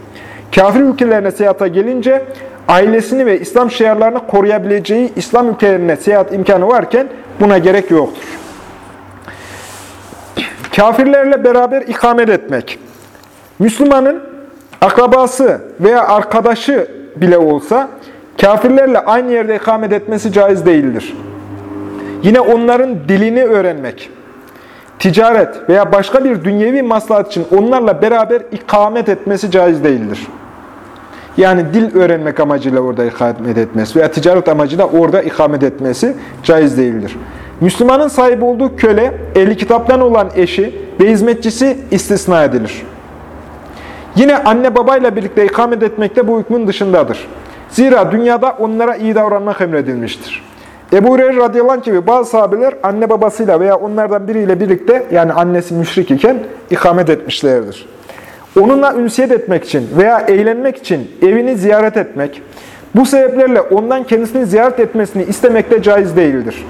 Kafir ülkelerine seyahata gelince ailesini ve İslam şiarlarını koruyabileceği İslam ülkelerine seyahat imkanı varken buna gerek yoktur. Kafirlerle beraber ikamet etmek. Müslümanın akrabası veya arkadaşı bile olsa kafirlerle aynı yerde ikamet etmesi caiz değildir. Yine onların dilini öğrenmek, ticaret veya başka bir dünyevi maslahat için onlarla beraber ikamet etmesi caiz değildir. Yani dil öğrenmek amacıyla orada ikamet etmesi veya ticaret amacıyla orada ikamet etmesi caiz değildir. Müslümanın sahip olduğu köle, ehli kitaptan olan eşi ve hizmetçisi istisna edilir. Yine anne babayla birlikte ikamet etmek de bu hükmün dışındadır. Zira dünyada onlara iyi davranmak emredilmiştir. Ebu Hureyre radıyallahu anh gibi bazı sahabeler anne babasıyla veya onlardan biriyle birlikte yani annesi müşrik iken ikamet etmişlerdir. Onunla ünsiyet etmek için veya eğlenmek için evini ziyaret etmek, bu sebeplerle ondan kendisini ziyaret etmesini istemek de caiz değildir.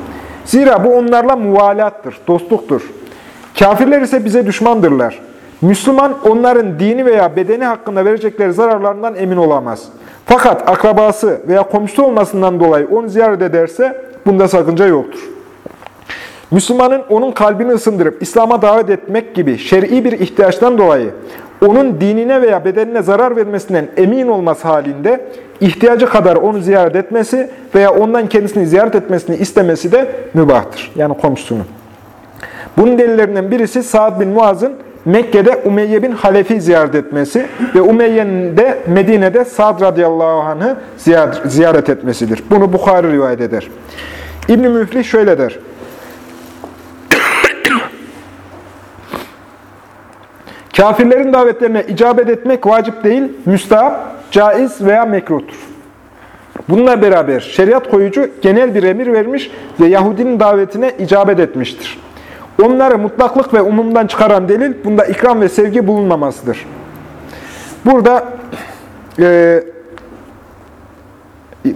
Zira bu onlarla muvalattır, dostluktur. Kafirler ise bize düşmandırlar. Müslüman onların dini veya bedeni hakkında verecekleri zararlarından emin olamaz. Fakat akrabası veya komşusu olmasından dolayı onu ziyaret ederse bunda sakınca yoktur. Müslümanın onun kalbini ısındırıp İslam'a davet etmek gibi şer'i bir ihtiyaçtan dolayı onun dinine veya bedenine zarar vermesinden emin olması halinde ihtiyacı kadar onu ziyaret etmesi veya ondan kendisini ziyaret etmesini istemesi de mübahtır. Yani komşusunu. Bunun delillerinden birisi Sa'd bin Muaz'ın Mekke'de Umeyye bin Halef'i ziyaret etmesi ve Umeyye'nin de Medine'de Sa'd radıyallahu anh'ı ziyaret etmesidir. Bunu Bukhari rivayet eder. İbn-i Müflih şöyle der. (coughs) Kafirlerin davetlerine icabet etmek vacip değil, müstahap, caiz veya mekruhtur. Bununla beraber şeriat koyucu genel bir emir vermiş ve Yahudinin davetine icabet etmiştir. Onları mutlaklık ve umumdan çıkaran delil, bunda ikram ve sevgi bulunmamasıdır. Burada e,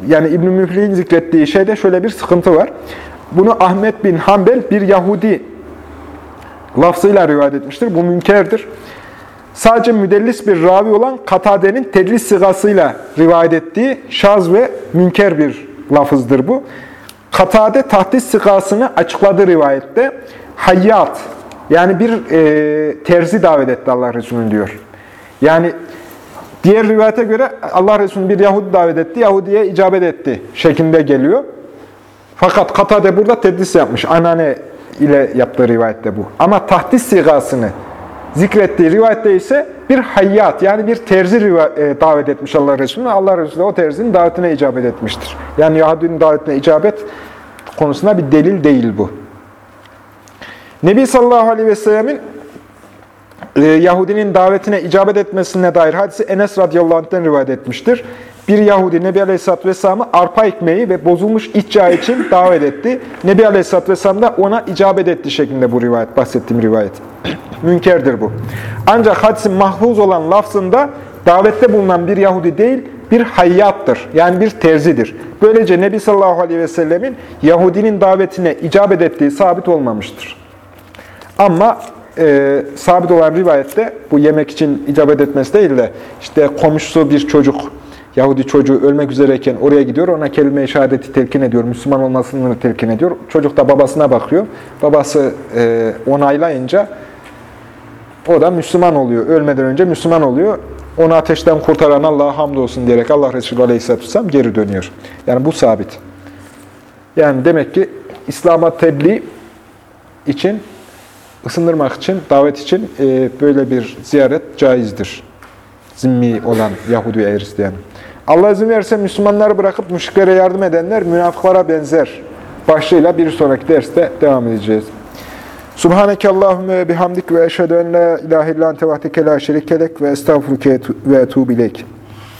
yani İbn-i Müflih'in zikrettiği şeyde şöyle bir sıkıntı var. Bunu Ahmet bin Hanbel bir Yahudi lafzıyla rivayet etmiştir. Bu münkerdir. Sadece müdellis bir ravi olan Katade'nin tedlis sigasıyla rivayet ettiği şaz ve münker bir lafızdır bu. Katade tahdis sigasını açıkladığı rivayette hayyat yani bir e, terzi davet etti Allah Resulü diyor. Yani diğer rivayete göre Allah Resulü bir Yahudi davet etti, Yahudi'ye icabet etti şeklinde geliyor. Fakat Katade burada tedlis yapmış. Anane ile yaptığı rivayette bu. Ama tahdis sigasını zikrettiği rivayette ise bir hayyat yani bir terzi davet etmiş Allah Resulü. Allah Resulü o terzinin davetine icabet etmiştir. Yani Yahudi'nin davetine icabet konusunda bir delil değil bu. Nebi sallallahu aleyhi ve sellemin e, Yahudinin davetine icabet etmesine dair hadisi Enes radıyallahu anh'ten rivayet etmiştir. Bir Yahudi Nebi Aleyhisselatü Vesselam'ı arpa ekmeği ve bozulmuş iç yağı için (laughs) davet etti. Nebi Aleyhisselatü Vesselam da ona icabet etti şeklinde bu rivayet, bahsettiğim rivayet. (clears throat) Münkerdir bu. Ancak hadisin mahfuz olan lafzında davette bulunan bir Yahudi değil, bir hayyattır. Yani bir terzidir. Böylece Nebi sallallahu aleyhi ve sellemin Yahudinin davetine icabet ettiği sabit olmamıştır. Ama e, sabit olan rivayette bu yemek için icabet etmesi değil de işte komşusu bir çocuk, Yahudi çocuğu ölmek üzereyken oraya gidiyor, ona kelime-i şehadeti telkin ediyor, Müslüman olmasını telkin ediyor. Çocuk da babasına bakıyor. Babası e, onaylayınca o da Müslüman oluyor. Ölmeden önce Müslüman oluyor. Onu ateşten kurtaran Allah'a hamdolsun diyerek Allah Resulü Aleyhisselatü Vesselam geri dönüyor. Yani bu sabit. Yani demek ki İslam'a tebliğ için ısındırmak için, davet için e, böyle bir ziyaret caizdir. Zimmi olan Yahudi ve Hristiyan. Allah izin verirse Müslümanları bırakıp müşriklere yardım edenler münafıklara benzer başlığıyla bir sonraki derste devam edeceğiz. Subhaneke Allahümme ve bihamdik ve eşhedü en la ilahe illa ente vahdeke la şerikelek ve estağfurüke ve etubu ileyk.